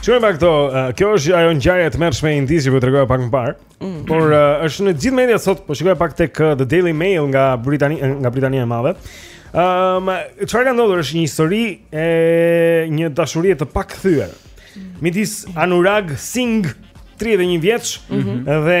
Shikoj pak këto, uh, kjo është ajo ngjarje e tmerrshme e Indisë që po tregoja pak më parë. Mm. Por uh, është në gjithë mediat sot, po shikoj pak tek uh, The Daily Mail nga Britani eh, nga Britania e Madhe. Ëm, um, çfarë ka ndodhur është një histori e një dashurie të pakthyer. Mm. Midis Anurag Singh, 31 vjeç, mm -hmm. dhe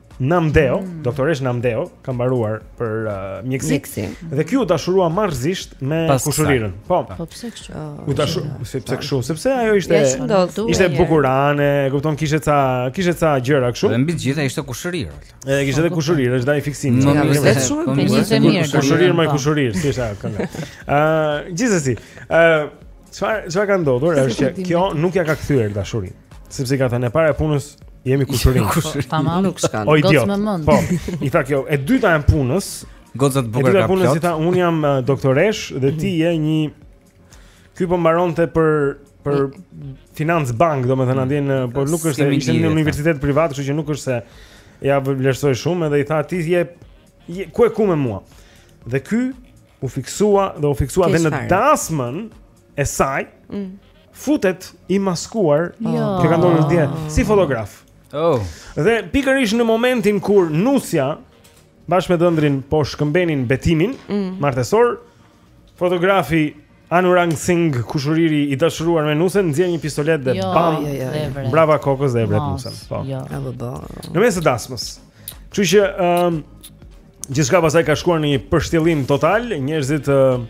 Namdeo, mm. doktoresh Namdeo, ka mbaruar për uh, mjekësi. mjekësi. Dhe ky u dashurua marrëzisht me kushërirën. Po. Po pse kështu? Oh, u dashur, pse pse kështu? Sepse ajo ishte ishte bukurane, e kupton kishte ca kishte ca gjëra kështu. Dhe mbi të gjitha ishte kushërirë. Edhe kishte dhe kushërirë, është dhe ai fiksim. Më mirë se shumë, po një të mirë. Kushërirë moj kushërirë, siç është kënga. Ë, gjithsesi, ë Çfarë çfarë ka ndodhur është që kjo nuk ia ka kthyer dashurinë. Sepse ka thënë e para e punës jemi kushërinj. Po, tamam nuk shkon. O idiot. Po. I tha kjo, e dyta e punës. Goca të bukura ka. E dyta e punës i tha unë jam uh, doktoresh dhe ti je një Ky po mbaronte për për Finans Bank, domethënë atje në po nuk është se ishte në universitet privat, kështu që nuk është se ia vlerësoi shumë dhe i tha ti je ku e ku me mua. Dhe ky u fiksua dhe u fiksua dhe në dasmën e saj mm. futet i maskuar oh. Jo. që ka ndodhur dje si fotograf. Oh. Dhe pikërisht në momentin kur nusja bashkë me dhëndrin po shkëmbenin betimin mm. martesor, fotografi Anurang Singh kushuriri i dashuruar me nusen nxjerr një pistoletë dhe jo, bam. Jo, jo, jo. Prapa kokës dhe e vret nusen. Po. Jo. Në mes të dasmës. Kështu që ëm um, Gjithçka pastaj ka shkuar në një përshtjellim total, njerëzit uh,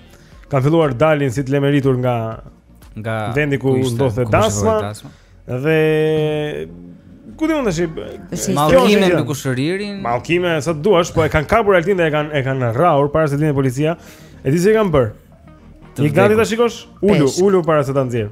kanë filluar të dalin si të lemeritur nga nga vendi ku ndodhte dasma. Dhe ku diun tash? Mallkime me kushuririn. Mallkime sa të duash, po e kanë kapur Altin dhe e kanë e kanë rrahur para se të vijë policia. E di si e kanë bërë. Je gati ta shikosh? Ulu, ulu para se ta nxjerr.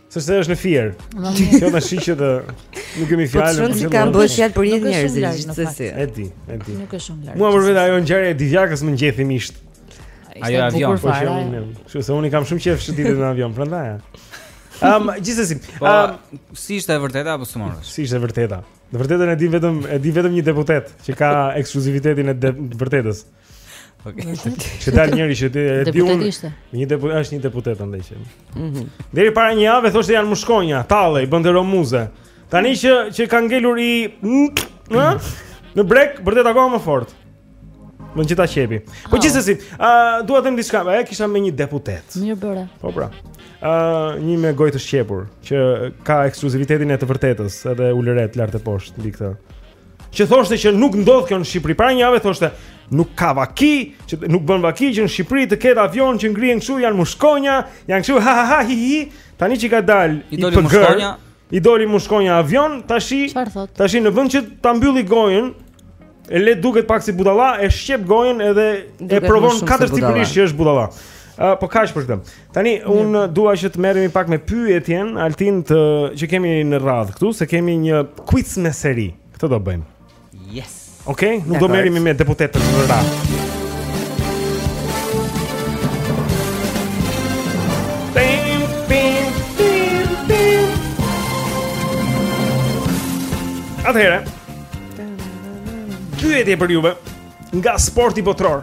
Sepse është në Fier. Kjo na shiqet të nuk kemi po fjalë. Po çon kanë bërë fjalë për një njerëz gjithsesi. E di, e di. Nuk është shumë larg. Mua më vjen ajo ngjarja e Divjakës më ngjethi mishtë. Ajo e avion. Po shumë. Kështu se unë kam shumë qejf çdo ditë në avion, prandaj. Ëm, gjithsesi. Ëm, po, si ishte e vërteta apo s'morr? Si ishte e vërteta? Të vërtetën e di vetëm e di vetëm një deputet që ka ekskluzivitetin e të vërtetës. Okej. Okay. Që dal njëri që ti e di unë. Një deputet është një deputet andaj që. Mhm. Mm Deri para një jave thoshte janë mushkonja, tallej, bënte romuze. Tani që që ka ngelur i në në brekë, vërtet akoma më fort. Më gjitha qepi. Po oh. gjithsesi, ë uh, dua të them diçka, e kisha me një deputet. Mirë bëre. Po pra. ë uh, një me gojë të shqepur që ka ekskluzivitetin e të vërtetës, edhe ulëret lart e poshtë mbi këtë. Që thoshte që nuk ndodh kjo në Shqipëri. Para një jave thoshte, nuk ka vaki, që nuk bën vaki që në Shqipëri të ketë avionë që ngrihen kështu, janë mushkonja, janë kështu ha ha ha hi hi. Tani që ka dalë i doli mushkonja, i doli mushkonja avion, tashi tashi në vend që ta mbyllë gojën, e le të duket pak si budalla, e shqep gojën edhe e provon katërcipërisht që është budalla. Uh, po kaq për këtë. Tani unë dua që të merremi pak me pyetjen Altin që kemi në radhë këtu se kemi një quiz me seri. Këtë do bëjmë. Yes. Okej, okay, nuk do merremi me deputetë. Atëherë. Pyetje për juve nga sporti botëror.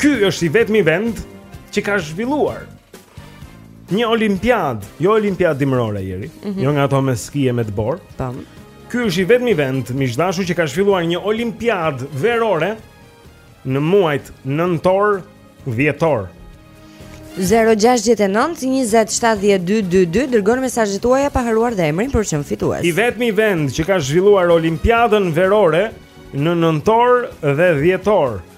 Ky është i vetmi vend që ka zhvilluar një olimpiadë, jo olimpiadë dimërore Ieri, mm -hmm. jo nga ato me ski e me dëborë. Tam. Ky është i vetmi vend miq të dashur që ka zhvilluar një olimpiadë verore në muajt nëntor, dhjetor. 0692070222 dërgoni mesazhet tuaja pa harruar dhe emrin për çmim fitues. I vetmi vend që ka zhvilluar Olimpiadën Verore në nëntor dhe dhjetor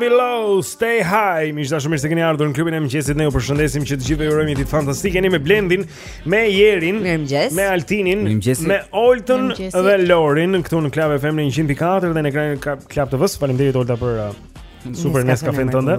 Lovey Low, Stay High. Miq të dashur mirë se keni ardhur në klubin e mëngjesit. Ne ju përshëndesim që të gjithëve ju urojmë një ditë fantastike. Jeni me Blendin, me Jerin, me Altinin, me Oltën dhe Lorin këtu në Club FM 104 dhe në ekranin e Club TV. Faleminderit Olta për uh, super Neskafen tënde.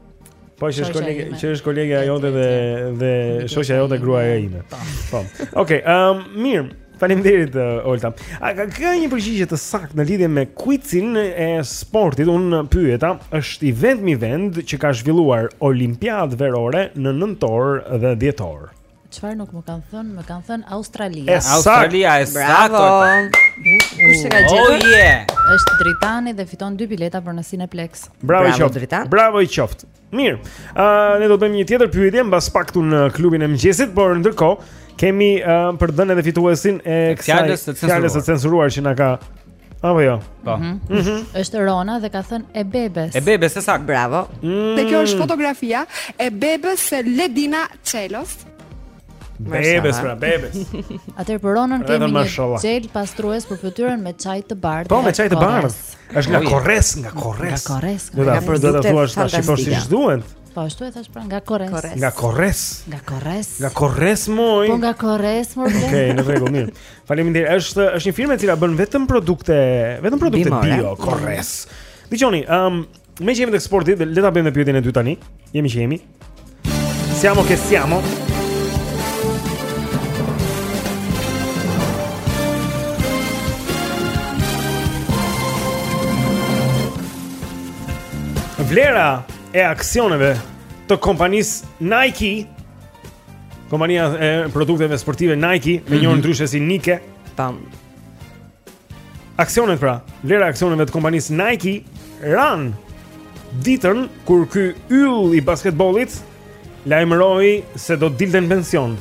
Po që është kolegia, që është kolegia jote dhe dhe, dhe shoqja jote gruaja ime. Po. Okej, ëm mirë. Faleminderit uh, Olta. A ka ka një përgjigje të saktë në lidhje me kuicin e sportit? Unë pyeta, është i vetmi vend që ka zhvilluar olimpiadë verore në nëntor dhe dhjetor. Çfarë nuk më kanë thënë? Më kanë thënë Australia. Australia e saktë. Kush e ka oh, gjetur? Oh yeah. Është Dritani dhe fiton dy bileta për në Cineplexx. Bravo, Bravo Dritan. Bravo i qoftë. Mirë. Ë uh, ne do të bëjmë një tjetër pyetje mbas pak këtu në klubin e mëngjesit, por ndërkohë kemi uh, për të dhënë edhe fituesin e kësaj fjalës së censuruar që na ka Apo jo. Po. Mhm. Mhm. Është Rona dhe ka thënë e bebes. E bebes e saktë. Bravo. Mm. Dhe kjo është fotografia e bebes së Ledina Çelos. Bebes, pra, bebes. Atëherë për Ronën kemi një gel pastrues për fytyrën me çaj të bardhë. Po, me çaj të bardhë. Është nga Korres, nga Korres. Nga Korres. Do ta thosh, do ta thuash tash po si duhet. Po ashtu e thashë pra nga Korres. Nga Korres. Nga Korres. Nga Korres moj. Po nga Korres moj. Okej, në rregull mirë. Faleminderit. Është është një firmë e cila bën vetëm produkte, vetëm produkte bimore. Bio, Korres. Dëgjoni, ëm, um, meqë jemi te sporti, le ta bëjmë dhe pyetjen e dytë tani. Jemi që jemi. Siamo che siamo. Vlera e aksioneve të kompanisë Nike Kompania e produkteve sportive Nike, e njohur mhm. ndryshe si Nike. Tam. Aksionet pra, vlera e aksioneve të kompanisë Nike ranë ditën kur ky yll i basketbollit lajmëroi se do të dilte në pension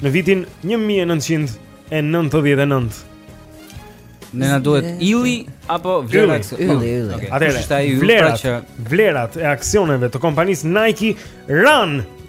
në vitin 1999. Ne na duhet ylli apo vlera e aksioneve? Ylli. Atëherë, vlerat, vlerat e aksioneve të kompanisë Nike ranë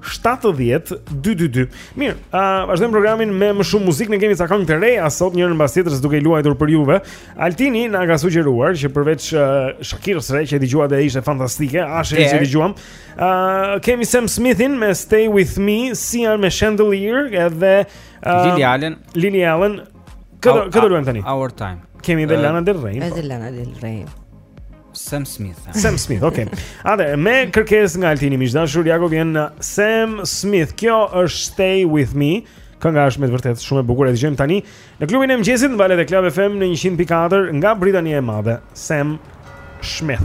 70222. Mirë, ë uh, vazhdojmë programin me më shumë muzikë, ne kemi ca këngë të reja sot njërën mbas tjetrës duke i luajtur për juve. Altini na ka sugjeruar që përveç uh, Shakirës së re që e dëgjuat dhe ishte fantastike, ashtu që e dëgjuam. ë uh, kemi Sam Smithin me Stay With Me, Sian me Chandelier edhe uh, Lily Allen. Lily Allen. Këtë këtë luajmë tani. Our Time. Kemi edhe uh, Lana Del Rey. Edhe po. Lana Del Rey. Sam Smith. Sam Smith, okay. Atëherë me kërkesë nga Altini miq të dashur, ja ku vjen uh, Sam Smith. Kjo është Stay With Me. Kënga është me të vërtetë shumë e bukur. E dëgjojmë tani në klubin e mëngjesit në valët e Club FM në 100.4 nga Britania e Madhe. Sam Smith.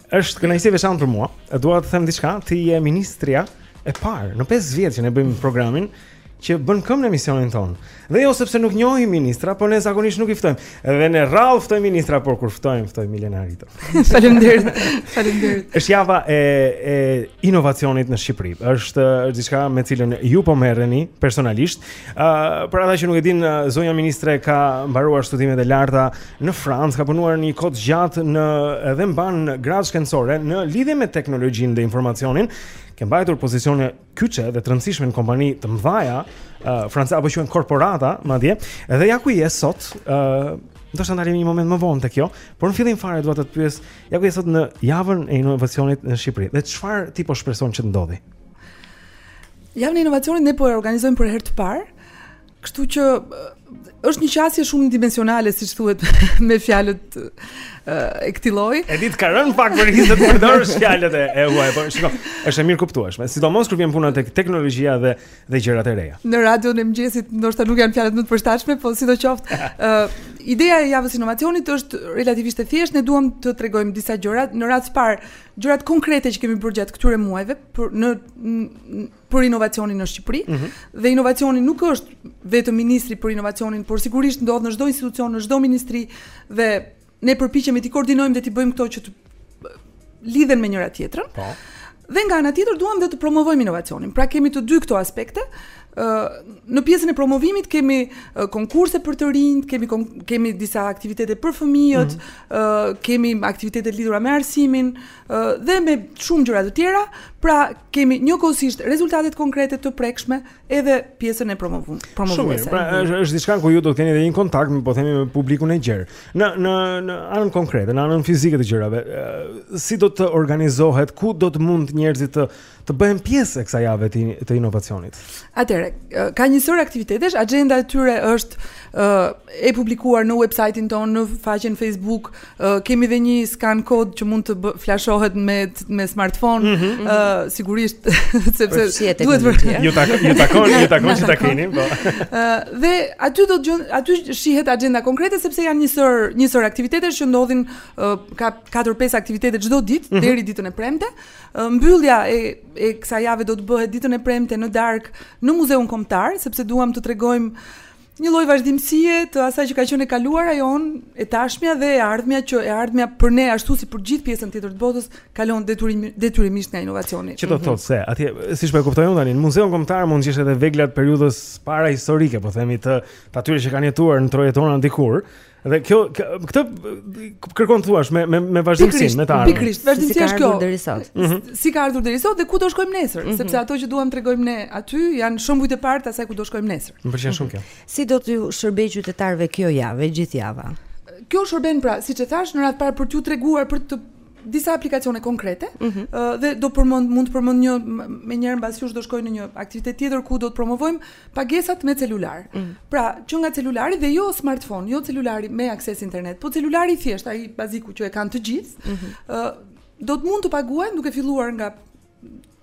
Është kënaqësi e veçantë për mua. Dua të them diçka, ti je ministrja e parë në 5 vjet që ne bëjmë programin që bën këmbë në emisionin tonë. Dhe jo sepse nuk njohim ministra, por ne zakonisht nuk i ftojmë. Edhe ne rrallë ftojmë ministra, por kur ftojmë, ftojmë Milena Harito. Faleminderit. Faleminderit. Është java e e inovacionit në Shqipëri. Është diçka me cilën ju po merreni personalisht. Uh, për ata që nuk e dinë, uh, zonja ministre ka mbaruar studimet e larta në Francë, ka punuar një kohë të gjatë në edhe mban gradë shkencore në lidhje me teknologjinë dhe informacionin, ke mbajtur pozicione kyçe dhe të rëndësishme në kompani të mëdha, uh, franceze apo quhen korporata, madje, edhe ja ku je sot, uh, Do të ndalemi një moment më vonë tek kjo, por në fillim fare dua të të pyes, ja ku je sot në javën e inovacionit në Shqipëri. Dhe çfarë ti po shpreson që të ndodhë? Javën e inovacionit ne po e organizojmë për herë të parë. Kështu që është një qasje shumëdimensionale, siç thuhet me fjalët e këtij lloji. E di të ka rënë pak për hise të përdorësh fjalët e e huaja, po shikoj, është e mirëkuptueshme. Sidomos kur vjen puna tek teknologjia dhe dhe gjërat e reja. Në radion e mëngjesit ndoshta nuk janë fjalët më të përshtatshme, po sidoqoftë, ë uh, ideja e javës së inovacionit është relativisht e thjeshtë, ne duam të tregojmë disa gjëra. Në radhë të parë, gjërat konkrete që kemi bërë gjatë këtyre muajve për në për inovacionin në Shqipëri mm -hmm. dhe inovacioni nuk është vetëm ministri për inovacionin, por sigurisht ndodh në çdo institucion, në çdo ministri dhe ne përpiqemi t'i koordinojmë dhe t'i bëjmë këto që të lidhen me njëra tjetrën. Po. Dhe nga ana tjetër duam dhe të promovojmë inovacionin. Pra kemi të dy këto aspekte në pjesën e promovimit kemi konkurse për të rinjtë, kemi kemi disa aktivitete për fëmijët, mm -hmm. kemi aktivitete të lidhura me arsimin dhe me shumë gjëra të tjera, pra kemi njëkohësisht rezultatet konkrete të prekshme edhe pjesën e promovimit. Shumë, pra mhm. është është diçka ku ju do të keni edhe një kontakt, po themi me publikun e gjerë. Në në në anën konkrete, në anën fizike të gjërave, si do të organizohet, ku do të mundin njerëzit të të bëhen pjesë e kësaj jave të, të inovacionit. Atëherë, ka një sërë aktivitetesh, agjenda e tyre është uh, e publikuar në website-in tonë, në faqen Facebook, uh, kemi dhe një scan kod që mund të flashohet me me smartphone, mm -hmm. uh, sigurisht sepse duhet të. Ju takon, ju takon, ju takon që ta keni, po. Uh, dhe aty do të aty shihet agjenda konkrete sepse janë një sërë një sërë aktivitetesh që ndodhin uh, ka 4-5 aktivitete çdo ditë mm -hmm. deri ditën e premte. Mbyllja e e kësaj jave do të bëhet ditën e premte në darkë në Muzeun Kombëtar, sepse duam të tregojmë një lloj vazhdimësie të asaj që ka qenë e kaluara jonë, e tashmja dhe e ardhmja që e ardhmja për ne ashtu si për gjithë pjesën tjetër të botës kalon detyrim, detyrimisht nga inovacioni. Që do të thotë se atje siç po e kuptoj unë tani, në Muzeun Kombëtar mund të gjesh edhe veglat e periudhës parahistorike, po themi të të atyre që kanë jetuar në trojet tona dikur, Dhe kjo këtë kërkon të thuash me me me vazhdimësinë, me të ardhmën. Pikërisht, vazhdimësi është kjo. Deri sot. Mm -hmm. Si ka ardhur deri sot dhe ku do shkojmë nesër, mm -hmm. sepse ato që duam tregojmë ne aty janë shembujt e parë të asaj ku do shkojmë nesër. Më pëlqen shumë kjo. Si do t'u shërbejë qytetarëve kjo javë, gjithë java? Kjo shërben pra, siç e thashë në radhë të parë për t'ju treguar për të disa aplikacione konkrete mm -hmm. uh, dhe do përmend mund të përmend një menjëherë mbas jush do shkoj në një aktivitet tjetër ku do të promovojmë pagesat me celular. Mm -hmm. Pra, që nga celulari dhe jo smartphone, jo celulari me akses internet, po celulari i thjeshtë ai baziku që e kanë të gjithë, mm -hmm. uh, do të mund të paguajnë duke filluar nga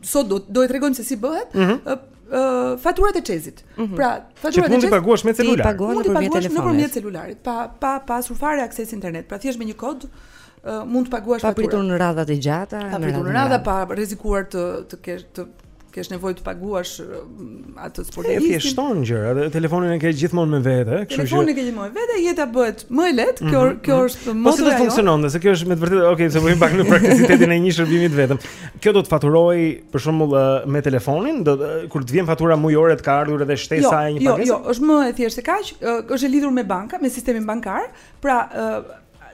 sot do do e tregojmë se si bëhet. Mm -hmm. Uh, faturat e ÇEZ-it. Mm -hmm. Pra, faturat e ÇEZ-it. Mund të paguash me celular. T'i paguash nëpërmjet telefonit. Mund të paguash nëpërmjet celularit, pa pa pa pasur fare akses internet. Pra thjesht me një kod uh, mund të paguash faturat. Pa pritur në radha të gjata, pa pritur në radha, pa rrezikuar të të kesh të kesh nevojë të paguash atë sportistin. E thjeshton gjërat. Telefonin e ke gjithmonë me vete, kështu që telefonin e ke gjithmonë me vete, jeta bëhet më e lehtë. Kjo mhm, kjo mhm. është moto. Po si do të funksiononte? Se kjo është me të vërtetë, okay, të vijmë pak në prakticitetin e një shërbimi të vetëm. Kjo do të faturohej për shembull me telefonin, do kur të vjen fatura mujore të ka ardhur edhe shtesa jo, e një pagese. Jo, jo, është më e thjeshtë se kaq, është e lidhur me banka, me sistemin bankar. Pra,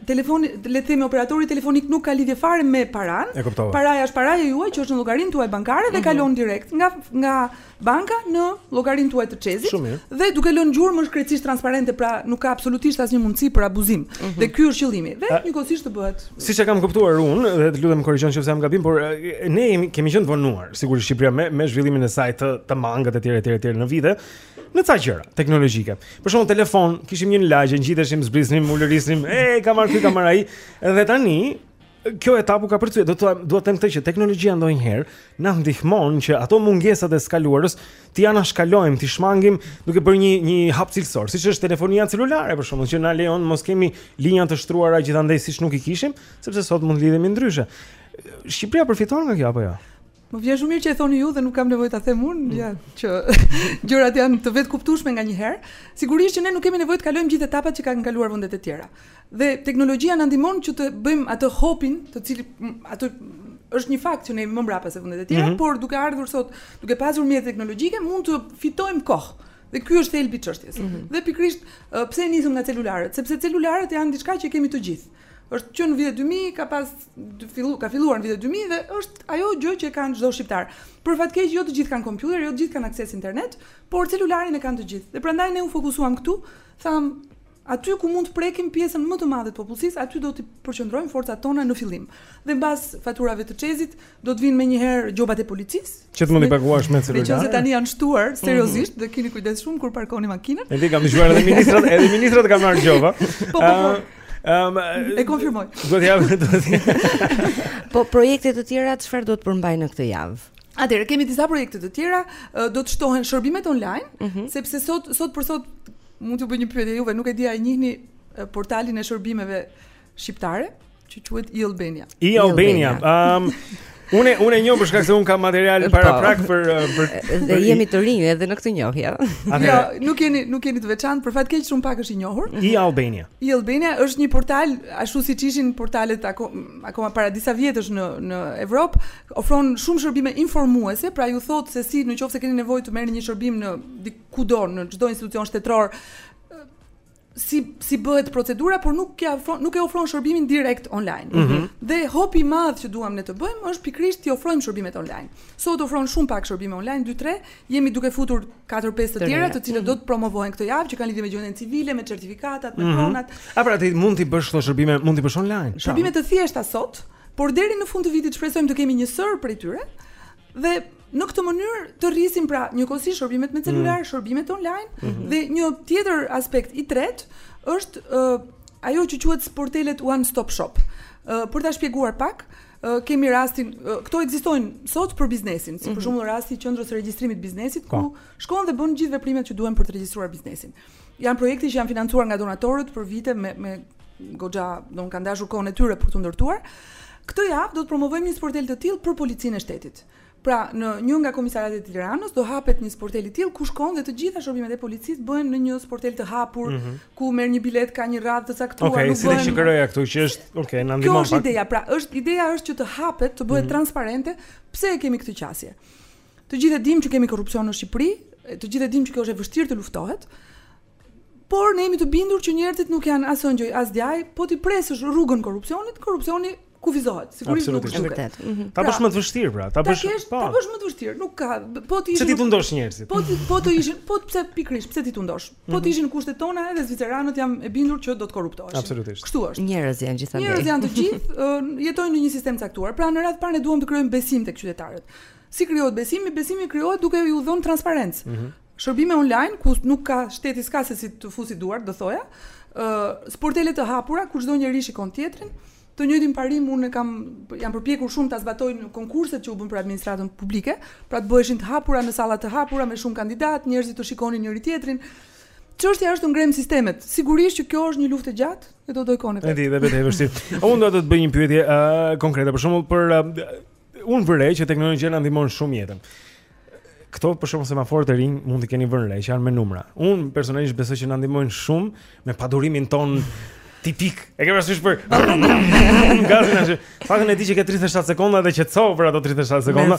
telefoni, le të themi operatori telefonik nuk ka lidhje fare me paranë. E kuptova. Paraja është paraja juaj që është në llogarinë tuaj bankare dhe mm -hmm. kalon direkt nga nga banka në llogarinë tuaj te ÇEZ-i. Dhe duke lënë gjurmë është krejtësisht transparente, pra nuk ka absolutisht asnjë mundësi për abuzim. Mm -hmm. Dhe ky është qëllimi. Dhe njëkohësisht të bëhet. Siç e kam kuptuar unë, dhe të lutem korrigjomë nëse jam gabim, por ne jemi kemi qenë vonuar sigurisht Shqipëria me me zhvillimin e saj të të mangët etj etj etj në vite. Në ca gjëra teknologjike. Për shembull telefon, kishim një në lagje, ngjiteshim, zbrisnim, ulërisnim, e ka marrë ky, ka marrë ai. Dhe tani kjo etapë u kapërcye. Do të do të them këtë që teknologjia ndonjëherë na ndihmon që ato mungesat e së kaluarës t'i anashkalojmë, t'i shmangim duke bërë një një hap cilësor, siç është telefonia celulare për shembull, që na lejon mos kemi linja të shtruara gjithandej siç nuk i kishim, sepse sot mund të lidhemi ndryshe. Shqipëria përfiton nga kjo apo jo? Ja? Më vjen shumë mirë që e thoni ju dhe nuk kam nevojë ta them unë, ja, mm. që gjërat janë të vetëkuptueshme nganjëherë. Sigurisht që ne nuk kemi nevojë të kalojmë gjithë etapat që kanë kaluar vendet e tjera. Dhe teknologjia na ndihmon që të bëjmë atë hopin, të cili atë është një fakt që ne jemi më mbrapa se vendet e tjera, mm -hmm. por duke ardhur sot, duke pasur mjete teknologjike, mund të fitojmë kohë. Dhe ky është thelbi i çështjes. Mm -hmm. Dhe pikërisht pse nisëm nga celularët? Sepse celularët janë diçka që kemi të gjithë. është që në vitet 2000 ka pas fillu, ka filluar në vitet 2000 dhe është ajo gjë që e kanë çdo shqiptar. Për fat keq jo të gjithë kanë kompjuter, jo të gjithë kanë akses internet, por celularin e kanë të gjithë. Dhe prandaj ne u fokusuam këtu, thamë aty ku mund të prekim pjesën më të madhe të popullsisë, aty do t'i përqendrojmë forcat tona në fillim. Dhe mbas faturave të ÇEZ-it, Do të vinë menjëherë gjobat e policisë. Që të mund të paguash me celular. Meqenëse tani janë shtuar mhm. seriozisht dhe keni kujdes shumë kur parkoni makinën. Edhe kam dëgjuar edhe ministrat, edhe ministrat kanë marrë gjoba. Po, po, po. Um, e konfirmoj. Do të jap, do të. Po projekte të tjera çfarë do të përmbajë në këtë javë? Atëherë kemi disa projekte të tjera, do të shtohen shërbimet online, mm -hmm. sepse sot sot për sot mund t'ju bëj një pyetje juve, nuk e di a e njihni portalin e shërbimeve shqiptare që quhet e-Albania. e-Albania. Ëm Unë unë e njoh për shkak se unë kam material po. paraprak për uh, për dhe jemi të rinj edhe në këtë njohje. Ja, jo, nuk jeni nuk jeni të veçantë, për fat keq shumë pak është i njohur. e-Albania. e-Albania është një portal ashtu siç ishin portalet akoma para disa vjetësh në në Evropë, ofron shumë shërbime informuese, pra ju thotë se si nëse keni nevojë të merrni një shërbim në kudo në çdo institucion shtetëror, si si bëhet procedura, por nuk jua ofron nuk e ofron shërbimin direkt online. Mm -hmm. Dhe hopi i madh që duam ne të bëjmë është pikërisht t'i ofrojmë shërbimet online. Sot ofron shumë pak shërbime online, 2-3, jemi duke futur 4-5 të tjera, të cilat mm -hmm. do të promovohen këtë javë që kanë lidhje me gjendjen civile, me certifikatat, me mhm. pronat. Mm -hmm. A pra ti mund t'i bësh këto shërbime, mund t'i bësh online? Pra. Shërbime të thjeshta sot, por deri në fund të vitit shpresojmë të kemi një sërë prej tyre. Dhe Në këtë mënyrë të rrisim pra njëkohësisht shërbimet me mm. celular, mm. shërbimet online mm -hmm. dhe një tjetër aspekt i tretë është uh, ajo që quhet sportelet one stop shop. Uh, për ta shpjeguar pak, uh, kemi rastin, uh, këto ekzistojnë sot për biznesin, si mm -hmm. për mhm. shembull rasti i qendrës së regjistrimit të biznesit ku po. shkon dhe bën gjithë veprimet që duhen për të regjistruar biznesin. Janë projekte që janë financuar nga donatorët për vite me me goxha, domethënë kanë dashur kohën e tyre për të ndërtuar. Këtë javë do të promovojmë një sportel të tillë për policinë e shtetit. Pra, në një nga komisariatet e Tiranës do hapet një sportel i tillë ku shkon dhe të gjitha shërbimet e policisë bëhen në një sportel të hapur, mm -hmm. ku merr një biletë ka një radhë të caktuar, okay, nuk bëhen. Okej, siç shikoja këtu që është, okay, na ndihmon pak. Kjo është ideja, pra, është ideja është që të hapet, të bëhet mm -hmm. transparente, pse e kemi këtë qasje. Të gjithë e dimë që kemi korrupsion në Shqipëri, të gjithë e dimë që kjo është e vështirë të luftohet. Por ne jemi të bindur që njerëzit nuk janë as engjëj as djaj, po t'i presësh rrugën korrupsionit, korrupsioni kufizohet, sigurisht nuk është vërtet. Mhm. Ta pra, ta bësh më të vështirë pra, ta bësh po. Ta bësh më të vështirë, nuk ka, po të ishin. Pse t'i tundosh njerëzit? Po ti po të ishin, po pse pikërisht, pse t'i tundosh? Po mhm. të ishin kushtet tona edhe zviceranët jam e bindur që do të korruptoheshin. Absolutisht. Kështu është. Njerëz janë gjithandej. Njerëz janë të gjithë, jetojnë në një sistem të caktuar. Pra në radh parë ne duam të krijojmë besim tek qytetarët. Si krijohet besimi? Besimi krijohet duke iu dhënë transparencë. Mhm. Shërbime online ku nuk ka shteti s'ka se si të fusi duart, do thoja. Ë sportele të hapura ku çdo njeri shikon tjetrin. Të njëjtin parim unë e kam jam përpjekur shumë ta zbatoj në konkurset që u bënë për administratën publike, pra të bëheshin të hapura në salla të hapura me shumë kandidatë, njerëzit të shikonin njëri-tjetrin. Çështja është të ngremë sistemet. Sigurisht që kjo është një luftë e gjatë, e do dojë kohën e vet. E di, dhe e vështirë. Unë do të të bëj një pyetje uh, konkrete, për shembull për uh, unë vërej që teknologjia na ndihmon shumë jetën. Këto për shembull semaforët e rinj mund t'i keni vënë re që janë me numra. Unë personalisht besoj që na ndihmojnë shumë me padurimin tonë tipik. E ke parasysh për gazin ashtu. Të paktën e di që ke 37 sekonda dhe qetësohu për ato 37 sekonda.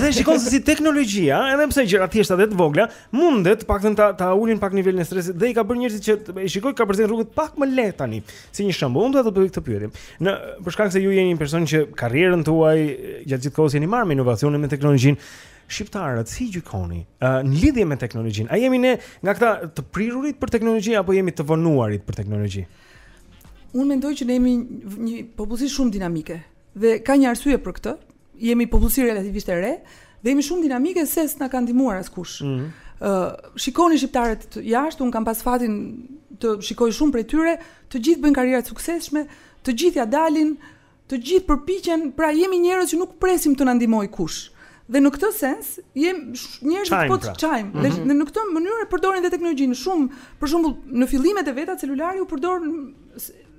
Edhe shikon se si teknologjia, edhe pse gjëra të thjeshta dhe të vogla, mundet të paktën ta ta ulin pak nivelin e stresit dhe i ka bërë njerëzit që i shikoj kapërcejnë rrugët pak më lehtë tani. Si një shembull, unë do të bëj këtë pyetje. Në për shkak se ju jeni një person që karrierën tuaj gjatë gjithë kohës jeni marrë me inovacionin me teknologjinë, shqiptarët si i gjykoni uh, në lidhje me teknologjinë? A jemi ne nga këta të prirurit për teknologji apo jemi të vonuarit për teknologji? Unë mendoj që ne jemi një popullsi shumë dinamike dhe ka një arsye për këtë, jemi popullsi relativisht e re dhe jemi shumë dinamike se s'na ka ndihmuar askush. Ëh, mm -hmm. uh, shikoni shqiptarët jashtë, un kam pas fatin të shikoj shumë prej tyre, të gjithë bëjnë karriera të suksesshme, të gjithë ja dalin, të gjithë përpiqen, pra jemi njerëz që nuk presim të na ndihmojë kush. Dhe në këtë sens, jemi njerëz që po, pra. çajmë. Mm -hmm. Dhe në këtë mënyrë përdorim dhe teknologjinë shumë. Për shembull, në fillimet e veta celulari u përdor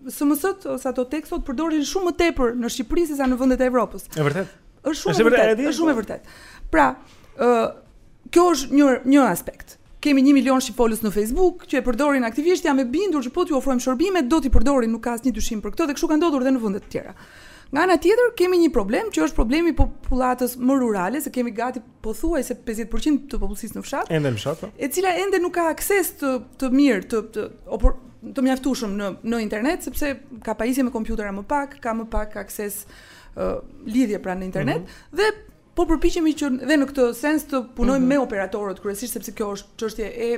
SMS-t ose ato tekstot përdoren shumë më tepër në Shqipëri sesa në vendet e Evropës. Është vërtet. Është shumë e vërtetë, është shumë e po. vërtetë. Pra, ë uh, kjo është një një aspekt. Kemi 1 milion shqipfolës në Facebook që e përdorin aktivisht, jam e bindur që po t'u ofrojmë shërbime, do t'i përdorin, nuk ka asnjë dyshim për këtë dhe kështu ka ndodhur edhe në vende të tjera. Nga ana tjetër kemi një problem që është problemi i popullatës më rurale, se kemi gati pothuajse 50% të popullsisë në fshat. Ende në fshat, po. E cila ende nuk ka akses të të mirë, të të, por, të mjaftueshëm në në internet, sepse ka pajisje me kompjutera më pak, ka më pak akses uh, lidhje pra në internet mm -hmm. dhe po përpiqemi që dhe në këtë sens të punojmë mm -hmm. me operatorët kryesisht sepse kjo është çështje e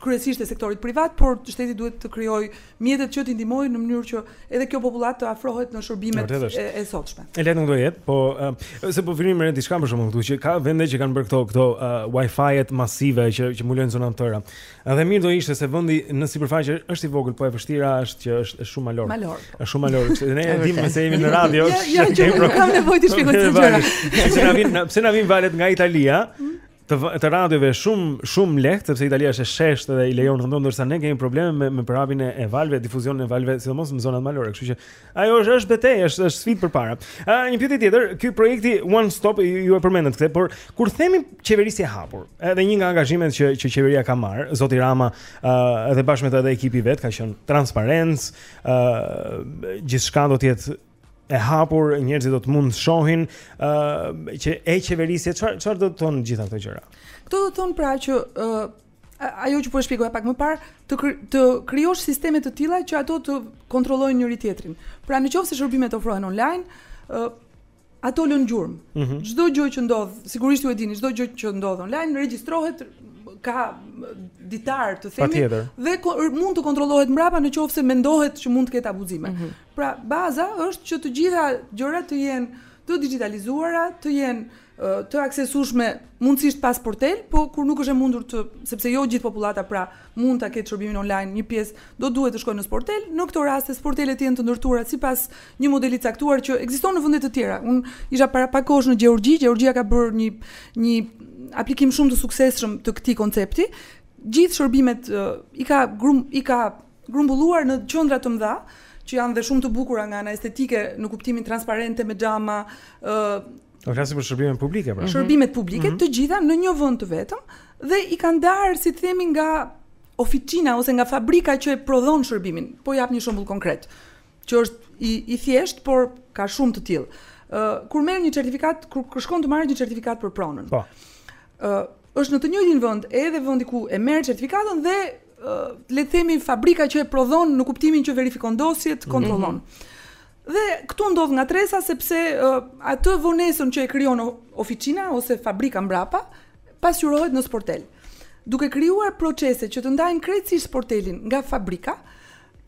kryesisht e sektorit privat, por shteti duhet të krijojë mjetet që t'i ndihmojnë në mënyrë që edhe kjo popullatë të afrohet në shërbimet e, e sotshme. E lehtë nuk do jetë, po uh, se po fillojmë me diçka për shkakun këtu që ka vende që kanë bërë këto këto uh, wifi-et masive që që mulojnë zona të tëra. Edhe mirë do ishte se vendi në sipërfaqe është i vogël, po e vështira është që është është shumë malor. Malor. Po. Është shumë malor, se ne e dimë se jemi në radio. Ja, ja, që nuk kam nevojë të shpjegoj këtë gjë. Pse na vin, pse na vin valët nga Italia? Mm. të të radiove shumë shumë lehtë sepse Italia është e sheshtë dhe i lejon rëndon ndërsa ne kemi probleme me me përhapjen e valëve, difuzionin e valëve, sidomos në zonat malore, kështu që ajo është është betejë, është është sfidë përpara. Ë një pyetje tjetër, ky projekti One Stop ju, ju e përmendët këtë, por kur themi qeverisje e hapur, edhe një nga angazhimet që që qeveria ka marr, zoti Rama, ë edhe bashkë me të edhe ekipi i vet ka qenë transparencë, ë gjithçka do të jetë e hapur, njerëzit do të mund të shohin ë uh, që e qeverisje, çfarë çfarë do të thonë gjithë këto gjëra. Këto do të thonë pra që ë uh, ajo që po e shpjegoja pak më parë, të kri, të krijosh sisteme të tilla që ato të kontrollojnë njëri tjetrin. Pra në qoftë se shërbimet ofrohen online, ë uh, ato lën gjurmë. Mhm. Çdo mm -hmm. gjë që ndodh, sigurisht ju e dini, çdo gjë që ndodh online regjistrohet ka ditar të themi dhe mund të kontrollohet mbrapa në qoftë se mendohet që mund të ketë abuzime. Mm -hmm. Pra baza është që të gjitha gjërat të jenë të dixhitalizuara, të jenë të aksesueshme mundësisht pa sportel, po kur nuk është e mundur të, sepse jo gjithë popullata pra mund ta ketë shërbimin online, një pjesë do duhet të shkojnë në sportel. Në këto raste sportelet të jenë të ndërtuara sipas një modeli të caktuar që ekziston në vende të tjera. Unë isha para pak kohësh në Gjeorgji, Gjeorgjia ka bërë një një aplikim shumë të suksesshëm të këtij koncepti. Gjithë shërbimet i ka grum, i ka grumbulluar në qendra të mëdha, që janë dhe shumë të bukura nga ana estetike në kuptimin transparente me xhama, ë Po po flasim për shërbimet publike pra. Shërbimet publike mhm. të gjitha në një vend të vetëm dhe i kanë ndarë si të themi nga oficina ose nga fabrika që e prodhon shërbimin. Po jap një shembull konkret, që është i i thjesht, por ka shumë të tillë. Ë uh, kur merr një certifikat, kur shkon të marrësh një certifikat për pronën. Po. Ë uh, është në të njëjtin vend edhe vendi ku e merr certifikatën dhe le të themi fabrika që e prodhon në kuptimin që verifikon dosjet, mhm. kontrollon. Mm -hmm. Dhe këtu ndodh ngatërresa sepse uh, atë vonesën që e krijon oficina ose fabrika mbrapa pasqyrohet në sportel. Duke krijuar procese që të ndajnë krejtësisht sportelin nga fabrika,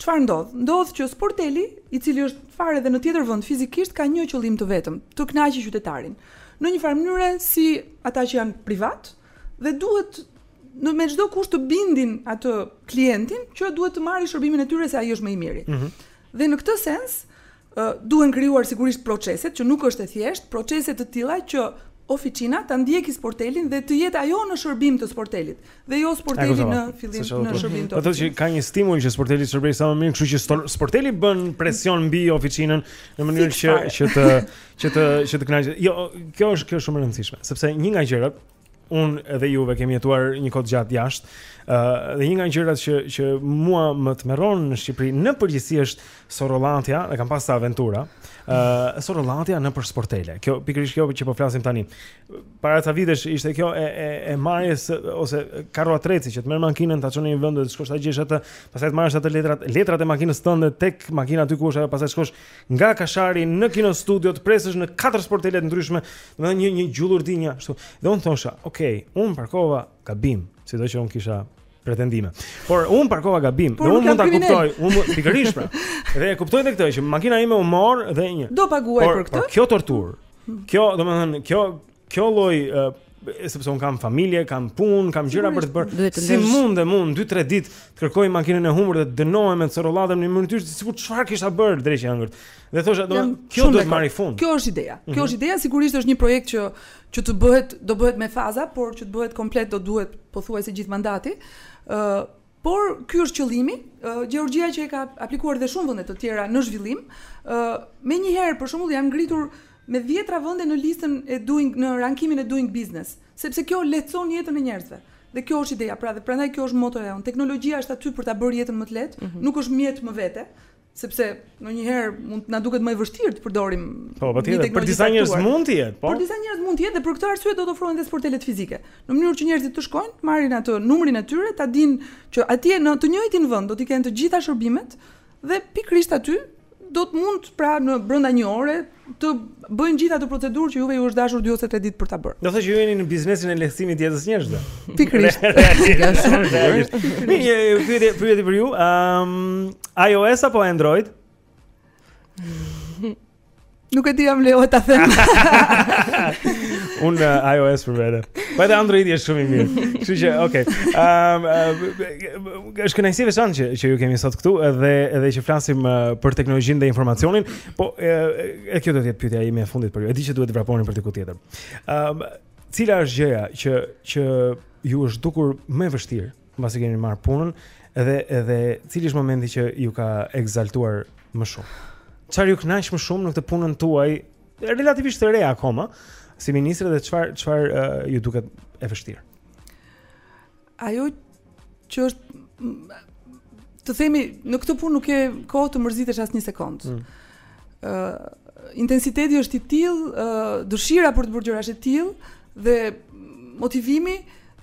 Çfarë ndodh? Ndodh që sporteli, i cili është fare edhe në tjetër vend fizikisht, ka një qëllim të vetëm, të kënaqë qytetarin. Në një farë mënyre si ata që janë privat dhe duhet në me çdo kusht të bindin atë klientin që duhet të marrë shërbimin e tyre se ai është më i miri. Mm -hmm. Dhe në këtë sens, Duhen krijuar sigurisht proceset, që nuk është e thjeshtë, procese të tilla që oficina ta ndjeki sportelin dhe të jetë ajo në shërbim të sportelit dhe jo sporteli në fillim në shërbim të. Po thotë që ka një stimul që sporteli të shërbejë sa më mirë, kështu që sporteli bën presion mbi oficinën në mënyrë që që të që të që të kënaqë. Jo, kjo është kjo është shumë e rëndësishme, sepse një nga gjërat unë edhe juve kemi jetuar një kohë gjatë jashtë. Ë uh, dhe një nga gjërat që që mua më tmerron në Shqipëri në përgjithësi është sorollatja, e kam pasur aventura. Ë uh, sorollatja nëpër sportele. Kjo pikërisht kjo që po flasim tani. Para ca vitesh ishte kjo e e, e marrjes ose karroatrecit që të merr makinën ta çon në një vend dhe të shkosh ta gjesh atë, pastaj të marrësh atë letrat, letrat e makinës tënde tek makina aty ku është ajo, pastaj shkosh Nga Kashari në Kinostudio të presësh në katër sportele të ndryshme, domethënë një një gjullurdi një ashtu. Dhe un thosha, "Ok, un parkova gabim, sido që un kisha pretendime. Por un parkova gabim, dhe un mund ta kuptoj, un pikërisht pra. Dhe e kuptoj edhe këtë që makina ime u mor dhe një. Do paguaj për këtë? Por kjo tortur. Kjo, domethënë, kjo Kjo lloj sepse un kam familje, kam punë, kam gjëra për të bërë. Si mund të humb 2-3 ditë të kërkoj makinën e humbur dhe të dënohem me sorollatje në një mënyrë të sikur çfarë kisha bërë dreqi e hëngërt. Dhe thosha do kjo do të marri fund. Kjo është ideja. Kjo mhm. është ideja sigurisht është një projekt që që të bëhet do bëhet me faza, por që të bëhet komplet do duhet pothuajse gjithë mandati. ë Por, ky është qëllimi. Gjeorgjia që e ka aplikuar dhe shumë vende të tjera në zhvillim, menjëherë për shembull janë ngritur me dhjetra vende në listën e doing në rankimin e doing business, sepse kjo lehtëson jetën e njerëzve. Dhe kjo është ideja, pra dhe prandaj kjo është motoja jonë. Teknologjia është aty për ta bërë jetën më të lehtë, nuk është mjet më vete. sepse ndonjëherë mund të na duket më e vështirë të përdorim po po tjetër për disa njerëz mund të jetë po për disa njerëz mund të jetë dhe për këtë arsye do të ofrohen dhe sportelet fizike në mënyrë që njerëzit të shkojnë të marrin atë numrin e tyre ta dinë që atje në të njëjtin vend do t'i kenë të gjitha shërbimet dhe pikërisht aty do të mund pra në brenda një ore të bëjnë gjithë atë procedurë që juve ju është dashur 2 ose 3 ditë për ta bërë. Do të thotë që ju jeni në biznesin e lehtësimit të jetës njerëzve. Pikërisht. Një pyetje pyetje për ju. Ëm um, iOS apo Android? Nuk e di a më lejohet ta them. Un uh, iOS për vete. Po edhe Android është shumë i mirë. Kështu që, okay. Ëm um, uh, është kënaqësi veçantë që që ju kemi sot këtu edhe edhe që flasim uh, për teknologjinë dhe informacionin. Po, e, e kjo do të jetë pyetja ime e fundit për ju. E di që duhet të vraponi për diku tjetër. Ëm, um, cila është gjëja që që ju është dukur më e vështirë pasi keni marr punën dhe edhe cili është momenti që ju ka ekzaltuar më shumë? Çfarë ju kënaq më shumë në këtë punën tuaj relativisht të re akoma si ministre dhe çfarë çfarë uh, ju duket e vështirë? Ajo që është të themi në këtë punë nuk ke kohë të mërzitesh as një sekond. Ëh, mm. intensiteti është i tillë, uh, dëshira për të bërë gjëra është e tillë dhe motivimi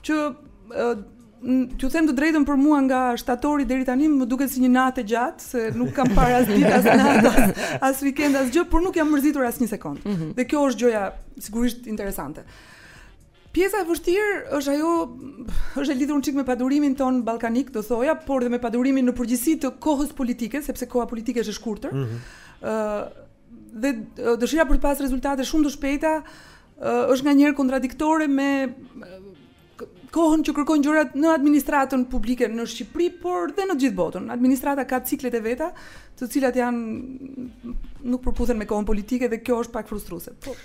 që uh, t'ju them të drejtën për mua nga shtatori deri tani më duket si një natë e gjatë se nuk kam parë as ditë as natë as, as weekend as gjë por nuk jam mërzitur as një sekond mm -hmm. dhe kjo është gjëja sigurisht interesante Pjesa e vështirë është ajo është e lidhur një çik me padurimin tonë ballkanik, do thoja, por dhe me padurimin në përgjithësi të kohës politike, sepse koha politike është e shkurtër. Ëh, mm -hmm. uh, dhe dëshira për të pas rezultate shumë të shpejta uh, është nganjëherë kontradiktore me kohën që kërkojnë gjërat në administratën publike në Shqipëri, por dhe në gjithë botën. Administrata ka ciklet e veta, të cilat janë nuk përputhen me kohën politike dhe kjo është pak frustruese. Po,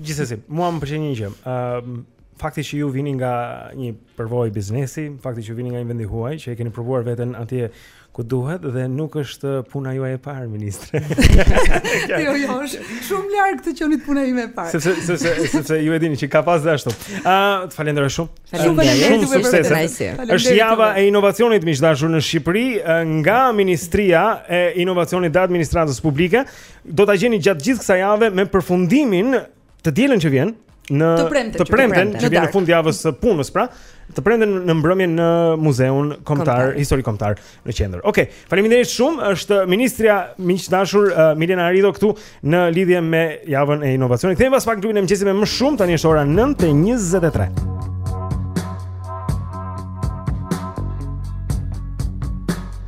Gjithsesi, mua më pëlqen një gjë. Ëm uh, fakti që ju vini nga një përvojë biznesi, fakti që vini nga një vend i huaj, që e keni provuar veten atje ku duhet dhe nuk është puna juaj e parë ministre. jo, jo, është shumë larg të qenit puna ime e parë. Sepse sepse sepse ju e dini që ka pas dhe ashtu. Ë, uh, të falenderoj shumë. Faleminderit shumë suksese. Është java e inovacionit miq të dashur në Shqipëri nga Ministria e Inovacionit dhe Administratës Publike. Do ta gjeni gjatë gjithë kësaj jave me përfundimin të dielën që vjen në të premten, të premten që vjen në fund javës së punës, pra, të premten në mbrëmje në Muzeun Kombëtar, Historik Kombëtar në qendër. Okej, okay, faleminderit shumë. Është ministrja miq të dashur uh, Milena Harito këtu në lidhje me javën e inovacionit. Kthehemi pas pak në klubin e mëngjesit me më shumë tani është ora 9:23.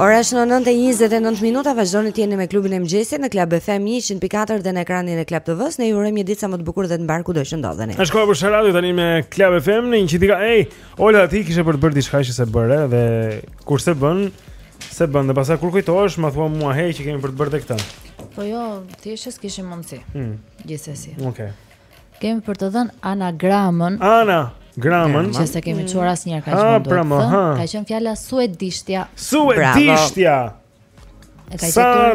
Ora është në 9:29 minuta, vazhdoni të jeni me klubin e mëngjesit në Club FM 104 dhe në ekranin e Club TV-s. Ne ju urojmë një ditë sa më të bukur dhe të mbarë kudo që ndodheni. Tash koha për Sharadio tani me Club FM në 104. Ej, Ola ti kishe për të bërë diçka që s'e bëre dhe kur s'e bën, S'e bën dhe pastaj kur kujtohesh ma thua mua hej që kemi për të bërë dhe këtë Po jo, thjesht s'kishim mundësi hmm. Gjithsesi Oke okay. Kemi për të dhënë anagramën Anagramën Që s'e kemi çuar asnjëherë ka që mundot pra më, ha. Ka qenë fjala suedishtja Suedishtja Bravo. Sa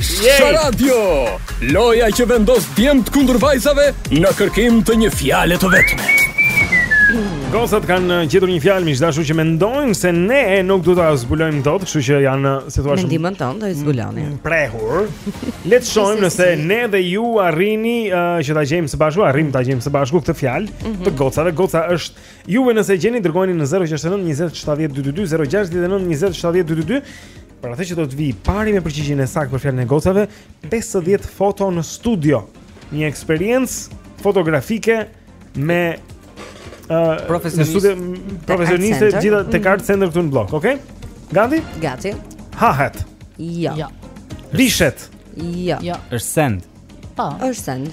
Sharadio, loja që vendos djemt kundër vajzave në kërkim të një fjale të vetme. Gocat kanë uh, gjetur një fjalë miq të dashur që mendojnë se ne nuk do ta zbulojmë dot, kështu që janë uh, si thua shumë. Mendimin tonë do e zbuloni. Mm, prehur. Le të shohim nëse ne dhe ju arrini uh, që ta gjejmë së bashku, arrijmë ta gjejmë së bashku këtë fjalë mm -hmm. të gocave. Goca është juve nëse gjeni dërgojeni në 069 20 70 222 069 20 70 222. Për atë që do të vijë i pari me përgjigjen e saktë për fjalën e gocave, 50 foto në studio. Një eksperiencë fotografike me ë uh, profesioniste profesioniste gjithë tek Art mhm. center këtu në blok, okay? Gati? Gati. Hahet. Jo. Jo. Vishet. Jo. Jo. Është send. Po. Është send.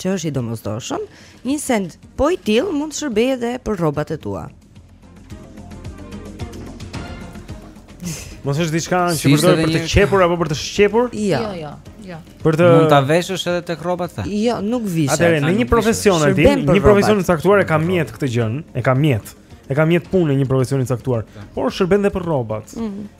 që është i domosdoshëm, një send po i tillë mund të shërbejë edhe për rrobat e tua. Mos është diçka që përdoret për të qepur apo për të shqepur? Jo, jo, jo. jo. Për të Mund ta veshësh edhe tek rrobat këta? Jo, nuk vishet. Atëherë, në një profesion aty, një profesion i caktuar e ka mjet këtë gjën, e ka mjet. E ka mjet pune një profesion i caktuar, por shërben edhe për rrobat. Mm.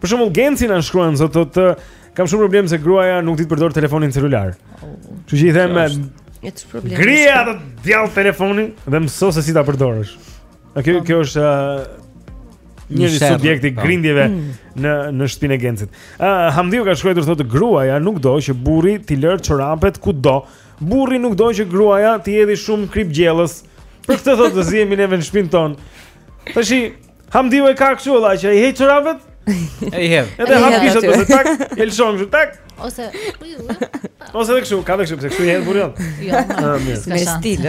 Për shembull Genci na shkruan se thotë kam shumë problem se gruaja nuk di të përdorë telefonin celular. Oh. Kështu që i them një të problem. Grija të djall telefonin dhe mëso se si ta përdorësh. A kjo po. kjo është një subjekt i po. grindjeve mm. në në shtëpinë e Gencit. Ë uh, Hamdiu ka shkruar thotë gruaja nuk do që burri t'i lërë çorapet kudo. Burri nuk do që gruaja t'i hedhi shumë kripë gjellës. Për këtë thotë zihemi neve në shtëpinë tonë. Tashi Hamdiu e ka kështu valla që i heq çorapet. E i hedh. Edhe hap kishat ose tak, e lëshon kështu tak. Ose Ose edhe kështu, ka edhe kështu, pse kështu i hedh burrë. Jo, ah, më me stil.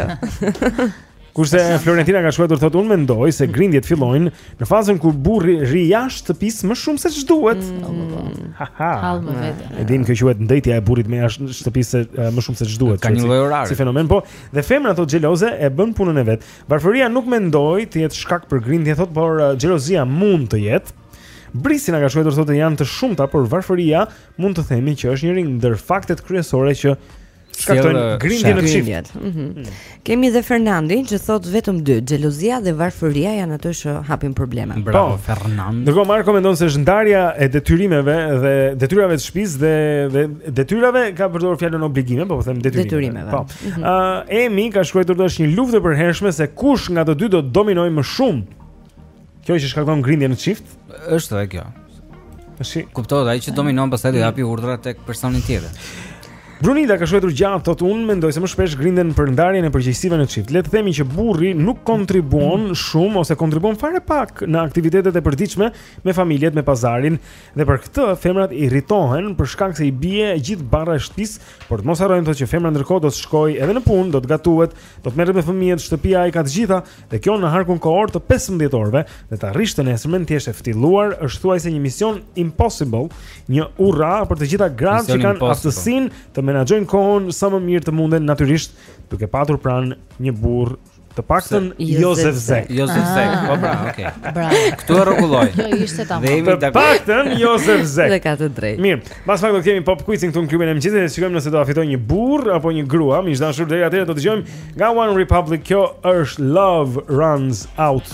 Kurse Florentina ka shkruar thotë unë mendoj se grindjet fillojnë në fazën kur burri rri jashtë shtëpisë më shumë se ç'duhet. Mm. Ha ha. Hallmë vetë. E dimë që ndejtja e burrit me jashtë shtëpisë më shumë se ç'duhet. Ka një lloj orari. Si fenomen po, dhe femra ato xheloze e bën punën e vet. Varfëria nuk mendoj të jetë shkak për grindje thotë, por uh, xhelozia mund të jetë. Brisi na ka shkruar thotë janë të shumta, por varfëria mund të themi që është njëri ndër faktet kryesore që shkaktojnë grindje në çift. Mhm. Mm -hmm. Kemi dhe Fernandin që thotë vetëm dy, xhelozia dhe varfëria janë ato që hapin probleme. Po, Bravo po, Fernand. Dhe Marko mendon se është ndarja e detyrimeve dhe detyrave të shtëpisë dhe dhe detyrave ka përdorur fjalën obligime, po po them detyrimeve. Po. Mhm. Ë uh, Emi ka shkruar thotë është një luftë e përhershme se kush nga të dy do të dominojë më shumë. Kjo që shkakton grindje në çift? Është edhe kjo. Tashi kuptohet ai që dominon pastaj do japi urdhra tek personi tjetër. Brunida ka shkruar gjatë thotë unë mendoj se më shpesh grinden për ndarjen e përgjegjësive në çift. Le të themi që burri nuk kontribuon mhm. shumë ose kontribuon fare pak në aktivitetet e përditshme me familjet, me pazarin dhe për këtë femrat irritohen për shkak se i bie gjithë barra e shtëpisë Por të mos harrojmë thotë që femra ndërkohë do të shkojë edhe në punë, do të gatuajë, do të merret me fëmijët, shtëpia i ka të gjitha dhe kjo në harkun kohor të 15 orëve dhe të rrish të nesërmen thjesht e ftilluar është thuajse një mision impossible, një urra për të gjitha gratë që kanë aftësinë të menaxhojnë kohën sa më mirë të munden natyrisht duke patur pranë një burrë Të paktën Jozef Zek. Jozef ah. Zek. Po pra, okay. Bravo. Ktu e rregulloj. Jo, ishte tamam. Dhe jemi dakord. Të paktën Jozef Zek. Dhe ka të drejtë. Mirë. Pas pak do kemi pop quizin këtu në klubin e mëngjesit dhe shikojmë nëse do ta fitojë një burrë apo një grua. Miq të dashur deri atëherë do të dëgjojmë nga One Republic. Kjo është Love Runs Out.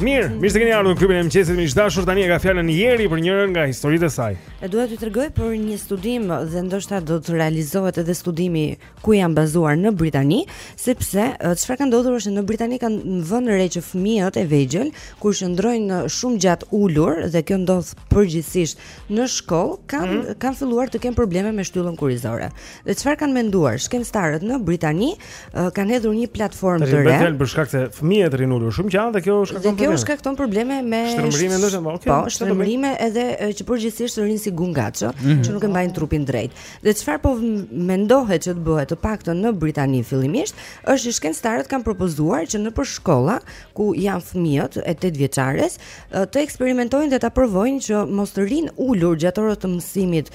Mirë, mirë se keni ardhur në klubin e mëngjesit miq të dashur. Tani e ka fjalën Jeri për njërën nga historitë e saj. E dua t'ju tregoj për një studim dhe ndoshta do të realizohet edhe studimi ku janë bazuar në Britani, sepse çfarë ka ndodhur është në Britani kanë vënë re që fëmijët e vegjël kur qëndrojnë shumë gjatë ulur dhe kjo ndodh përgjithësisht në shkollë, kanë mm. kanë filluar të kenë probleme me shtyllën kurrizore. Dhe çfarë kanë menduar shkencëtarët në Britani, kanë hedhur një platformë të re. Vetëm për shkak se fëmijët rrinë ulur shumë gjatë dhe kjo shkakton probleme. Dhe kjo shkakton probleme me shtrëmbrime ndoshta, po, okay, po, shtrëmbrime edhe që përgjithësisht rrinë si gungaçë, mm -hmm. që nuk e mbajnë trupin drejt. Dhe çfarë po mendohet që të bëhet, të paktën në Britani fillimisht, është që shkencëtarët kanë propozuar që nëpër shkolla ku janë fëmijët e 8 vjeçares, të eksperimentojnë dhe ta provojnë që mos të rrinë ulur gjatë orës të mësimit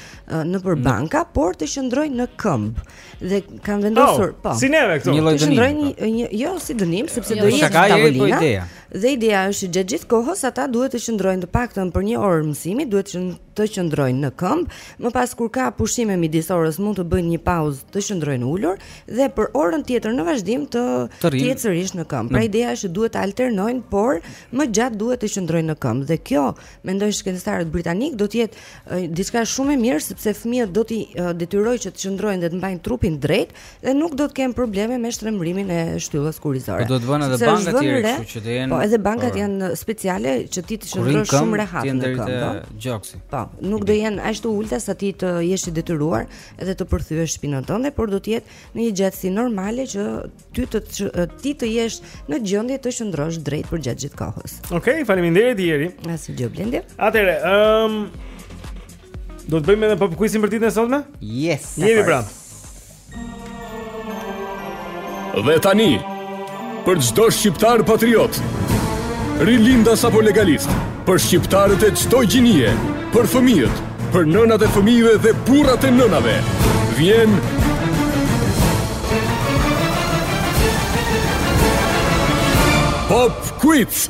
nëpër banka, në... por të qëndrojnë në këmbë. Dhe kanë vendosur, oh, po. Si neve këtu. Një lloj dënimi. Qëndrojnë po. një, një jo si dënim, sepse jo, do jetë po tavolina. Dhe ideja është që gjatë gjithë kohës ata duhet të qëndrojnë të paktën për një orë mësimi, duhet të të qëndrojnë në këmbë, më pas kur ka pushime midis orës mund të bëjnë një pauzë të qëndrojnë ulur dhe për orën tjetër në vazhdim të jenë sërish në këmbë. Pra ideja është që duhet ta alternojnë, por më gjatë duhet të qëndrojnë në këmbë dhe kjo mendojnë shkencëtarët britanikë do të jetë diçka shumë e mirë sepse fëmijët do t'i detyrojë që të qëndrojnë dhe të mbajnë trupin drejt, dhe nuk do të kenë probleme me shtrembërimin e shtyllës kurrizore. Po do të vënë edhe banka të tjera, kështu që të jenë. Po edhe bankat po. janë speciale që ti të qëndrosh shumë rehat në këmbë. Po. Gjoksi. Po, nuk do jenë aq të ulta sa ti të jesh i detyruar edhe të përthyesh shpinën tënde, por do të jetë në një gjatësi normale që ty të ti të jesh në gjendje të qëndrosh drejt për gjatë gjithë kohës. Okej, okay, faleminderit Jeri. Asgjë Blendi. Atëre, ëm um, Do të bëjmë edhe pop quizin për ditën e sotme? Yes. Jemi pra. Dhe tani, për çdo shqiptar patriot, rilindas apo legalist, për shqiptarët e çdo gjinie, për fëmijët, për nënat e fëmijëve dhe burrat e nënave, vjen Pop Quiz.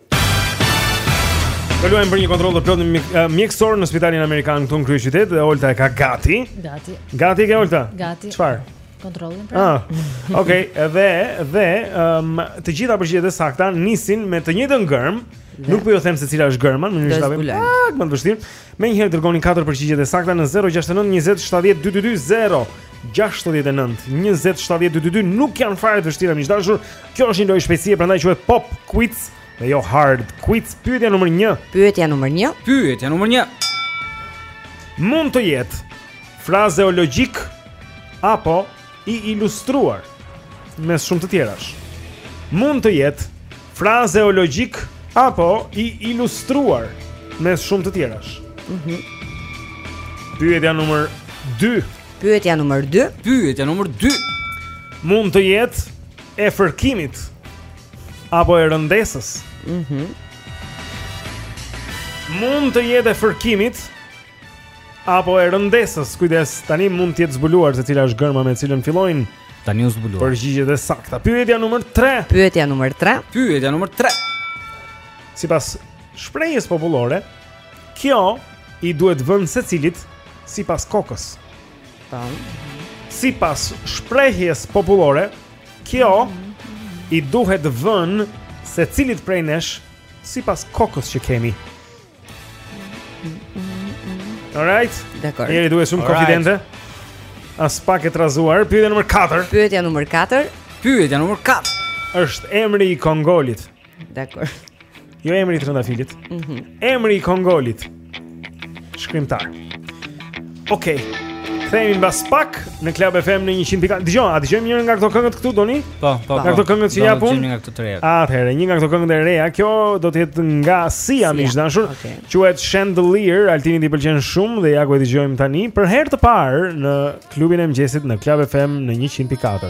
Ka luajmë për një kontroll të plotë eh, mjekësor në spitalin amerikan këtu në kryeqytet dhe Olta e ka gati. Gati. Gati ke Olta? Gati. Çfarë? Kontrollin pra. Ah. Okej, okay, edhe dhe ëm um, të gjitha përgjigjet e sakta nisin me të njëjtën gërm. Nuk po ju them se cila është gërma, më njëjtë tavë. Pak më vështirë. Menjëherë dërgoni katër përgjigjet e sakta në 069 20 70 222 069 20 70 222 nuk janë fare të vështira miq të dashur Kjo është një lojë shpejtësie, prandaj quhet Pop Quiz dhe jo Hard Quiz. Pyetja numër 1. Pyetja numër 1. Pyetja numër 1. Mund të jetë frazeologjik apo i ilustruar mes shumë të tjerash. Mund të jetë frazeologjik apo i ilustruar mes shumë të tjerash. Mhm. Mm Pyetja numër 2. Pyetja numër 2. Pyetja numër 2. Mund të jetë e fërkimit apo e rëndesës. Mhm. Mm mund të jetë e fërkimit apo e rëndesës. Kujdes, tani mund të jetë zbuluar se cila është gërma me cilën fillojnë. Tani është zbuluar. Përgjigjet e sakta. Pyetja numër 3. Pyetja numër 3. Pyetja numër 3. Sipas shprehjes popullore, Kjo i duhet vënë secilit sipas kokës. Ta. Sipas shprehjes popullore, kjo i duhet vënë secilit prej nesh sipas kokës që kemi. Alright, Dakor. njeri duhet shumë Alright. konfidente. As pak e trazuar, pyetja numër 4. Pyetja numër 4. Pyetja numër 4. është emri i Kongolit. Dakor. Jo emri i Trëndafilit. Mhm. Mm emri i Kongolit. Shkrimtar. Okej. Okay. Kthehemi mbas pak në Club FM në 100. Dgjoj, a dëgjojmë njërën nga këto këngët këtu Doni? Po, po. Nga po. këto këngët që japun. Dgjojmë nga këto të reja. Atëherë, një nga këto këngët e reja, kjo do të jetë nga Sia miq të dashur. Okay. Quhet Chandelier, Altinit i pëlqen shumë dhe ja ku e dëgjojmë tani për herë të parë në klubin e mëngjesit në Club FM në 100.4.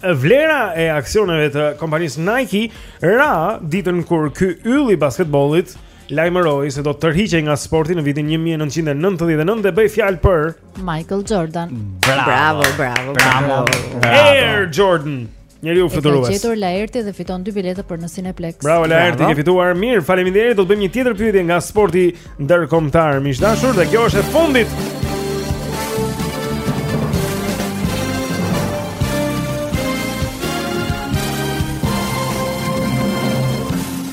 Vlera e aksioneve të kompanisë Nike ra ditën kur ky yll i basketbollit lajmëroi se do të tërhiqej nga sporti në vitin 1999 dhe bëhet fjalë për Michael Jordan. Bravo, bravo, bravo. bravo. Air Jordan. Njeriu fluturues. E ka gjetur Laerti dhe fiton dy bileta për në Cineplex. Bravo Laerti, ke fituar. Mirë, faleminderit. Do të bëjmë një tjetër pyetje nga sporti ndërkombëtar miq të dashur dhe kjo është e fundit.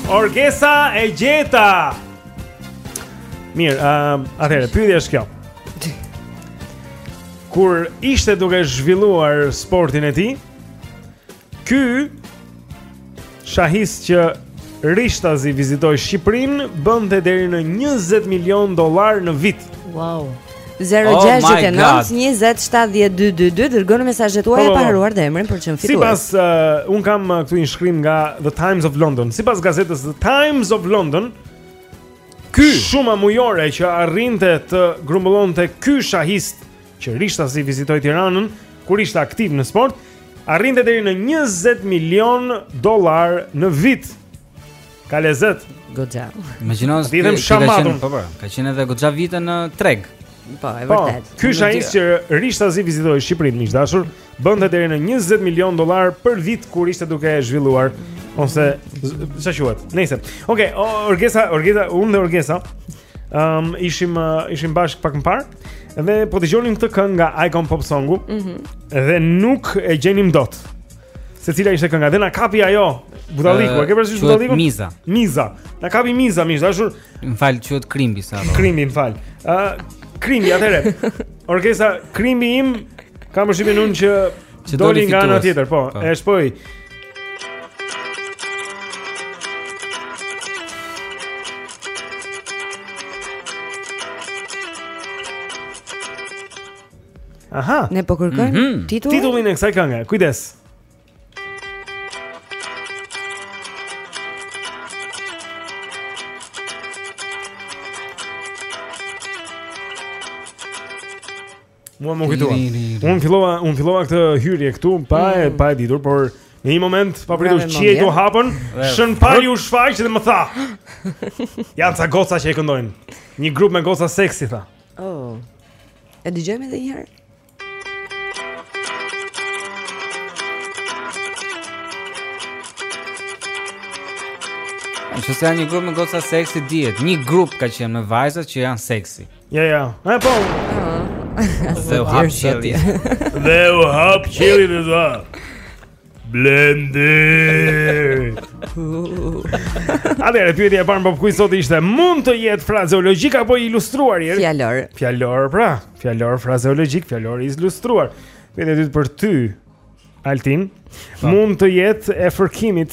Orgesa e gjeta. Mirë, uh, atëherë pyetja është kjo. Kur ishte duke zhvilluar sportin e tij, Ky shahist që rishtazi vizitoi Shqipërinë bënte deri në 20 milion dollar në vit. Wow. 0-6-9-27-12-2 Dërgoni mesazhet tuaja pa harruar dhe emrin për të fituar Sipas, uh, unë kam uh, këtu një shkrim nga The Times of London Sipas gazetës The Times of London Ky shuma mujore që arrinte të grumbullonte ky shahist që rishtazi vizitoi Tiranën kur ishte aktiv në sport, arrinte deri në 20 milion dollar në vit. Ka lezet. Goxha. Imagjino se ka qenë, po po, ka qenë edhe goxha vite në treg. Po, e po, vërtet. Ky shahist që rishtazi vizitoi Shqipërinë miq të dashur, bënte deri në 20 milion dollar për vit kur ishte duke zhvilluar ose çfarë quhet. Nëse. Okej, okay, Orgesa, Orgesa, unë dhe Orgesa Ëm um, ishim uh, ishim bashkë pak më parë dhe po dëgjonim këtë këngë nga I Know Pop Song-u. Ëh. Mm -hmm. Dhe nuk e gjenim dot. Se cila ishte kënga? Dhe na kapi ajo. Budallallëku, e ke parasysh budallallëku? Miza. Miza. Na kapi miza, miq të dashur. M'fal, quhet krimbi sa. Krimbi, m'fal. Ëh, uh, krimbi atëherë. Orgesa krimbi im kam përshtypjen që Që doli nga ana tjetër, po. po. E shpoi. Aha. Ne po kërkojmë mm -hmm. titullin. Titullin e kësaj kënge. Kujdes. Mua më kujtua. Unë fillova, unë fillova këtë hyrje këtu pa e mm. pa e ditur, por në një moment papritur qiejt u hapën, Shën Pali u shfaq dhe më tha. Janë ca goca që e këndojnë. Një grup me goca seksi tha. Oh. E dëgjojmë edhe një herë. Nëse janë një grup me goca seksi dihet, një grup ka qenë me vajzat që janë seksi. Jo, jo. E po. Dhe u hap qielli. Dhe u hap qielli dhe tha. Blendi. Atëherë pyetja e parë në pop quiz sot ishte mund të jetë frazeologjik apo i ilustruar Jeri? Fjalor. Fjalor pra, fjalor frazeologjik, fjalor i ilustruar. Pyetja e dytë për ty, Altin, po. mund të jetë e fërkimit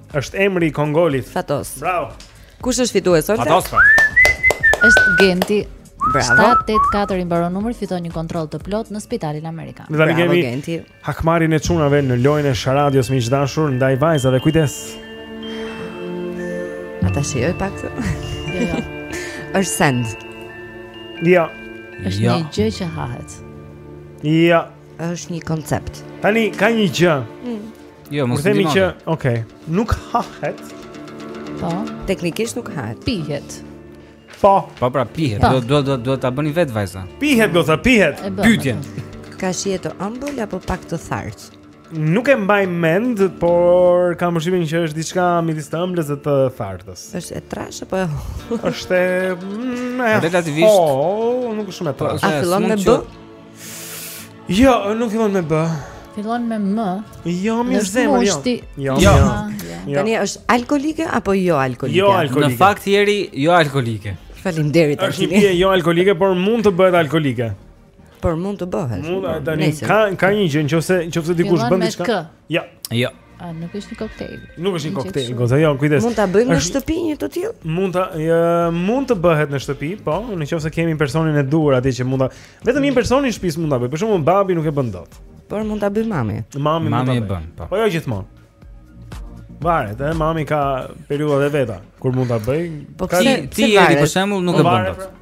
Është emri i Kongolit. Fatos. Bravo. Kush është fitues Olta? Fatos. Po. Është Genti. Bravo. 784 i mbaron numri, fiton një kontroll të plot në Spitalin Amerikan. Ne tani kemi Genti. Hakmarrjen e çunave në lojën e Sharadios miq të dashur ndaj vajzave. Kujdes. Ata shijoj pak. Jo, jo. Është send. Jo. Është një gjë që hahet. Jo. Është një koncept. Tani ka një gjë. Mm. Jo, mos themi që, okay, nuk hahet. Po, teknikisht nuk hahet. Pihet. Po. Po pra pihet. Do do do do ta bëni vetë vajza. Pihet goca, pihet. Pyetjen. Ka shije të ëmbël apo pak të thartë? Nuk e mbaj mend, por kam përshtypjen që është diçka midis të ëmblës dhe të thartës. Është e trashë apo e hollë? Është mm, e relativisht. Po, nuk është shumë e trashë. A fillon me b? Jo, nuk fillon me B. Fillon me M. Jo, mi zemër, jo. Jo, jo. jo. Tani është alkolike apo jo alkolike? Jo alkolike. Në fakt Jeri jo alkolike. Faleminderit. Është një pije jo alkolike, por mund të bëhet alkolike. Por mund të bëhet. Mund tani ka ka një gjë nëse nëse dikush bën diçka. Jo. Jo. A nuk është një koktejl. Nuk është një koktejl, goca, jo, kujdes. Mund ta bëjmë në shtëpi një të tillë? Mund ta, jo, mund të bëhet në shtëpi, po, në qoftë se kemi personin e duhur atje që mund ta, vetëm një person i shtëpisë mund ta bëjë. Për shembull, babi nuk e bën dot. Por mund ta bëjë mami. Mami, mami e bën, po. Po jo gjithmonë. Varet, eh, mami ka periudhat e veta kur mund ta bëjë. Po ti ti Jeri për shembull nuk e bën dot.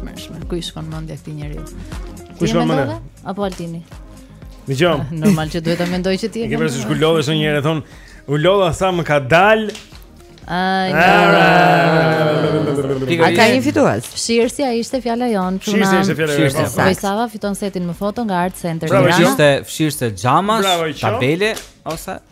Tmerrshme, ku i shkon mendja këtij njeriu? Ku i shkon mendja? Apo Altini? Në gjom Normal që duhet ta mendoj që ti e këmë Ke pse u lodhe një herë thon U lodha sa më ka dal Aj, A ka një fituas? Fshirësja ishte fjala jonë Fshirësja ishte fjala jonë Fshirësja Vojsava fiton setin me foto nga Art Center Bravo, Fshirësja fshirëse xhamash, tabele ose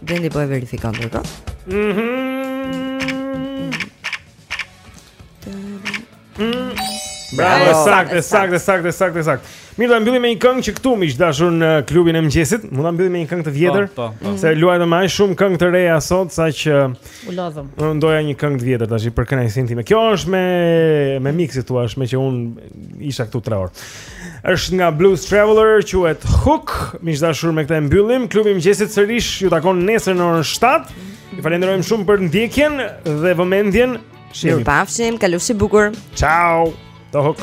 Dendi po e verifikon ndërkohë. Mhm. Bravo, saktë, saktë, saktë, saktë, saktë. Mirë, do ta mbyllim me një këngë që këtu miq të dashur në klubin e mëngjesit. Mund ta mbyllim me një këngë të vjetër. Po, po, po. Se luajtëm aq shumë këngë të reja sot, saqë u lodhëm. Unë doja një këngë të vjetër tash për kënaqësinë time. Kjo është me me mik si thua, është meqë unë isha këtu 3 orë. Është nga Blues Traveler, quhet Hook. Miq të dashur, me këtë e mbyllim, klubi i mëngjesit sërish ju takon nesër në orën 7. Ju falenderojmë shumë për ndjekjen dhe vëmendjen. Mirupafshim, kalofshi bukur. Ciao. Do Hook.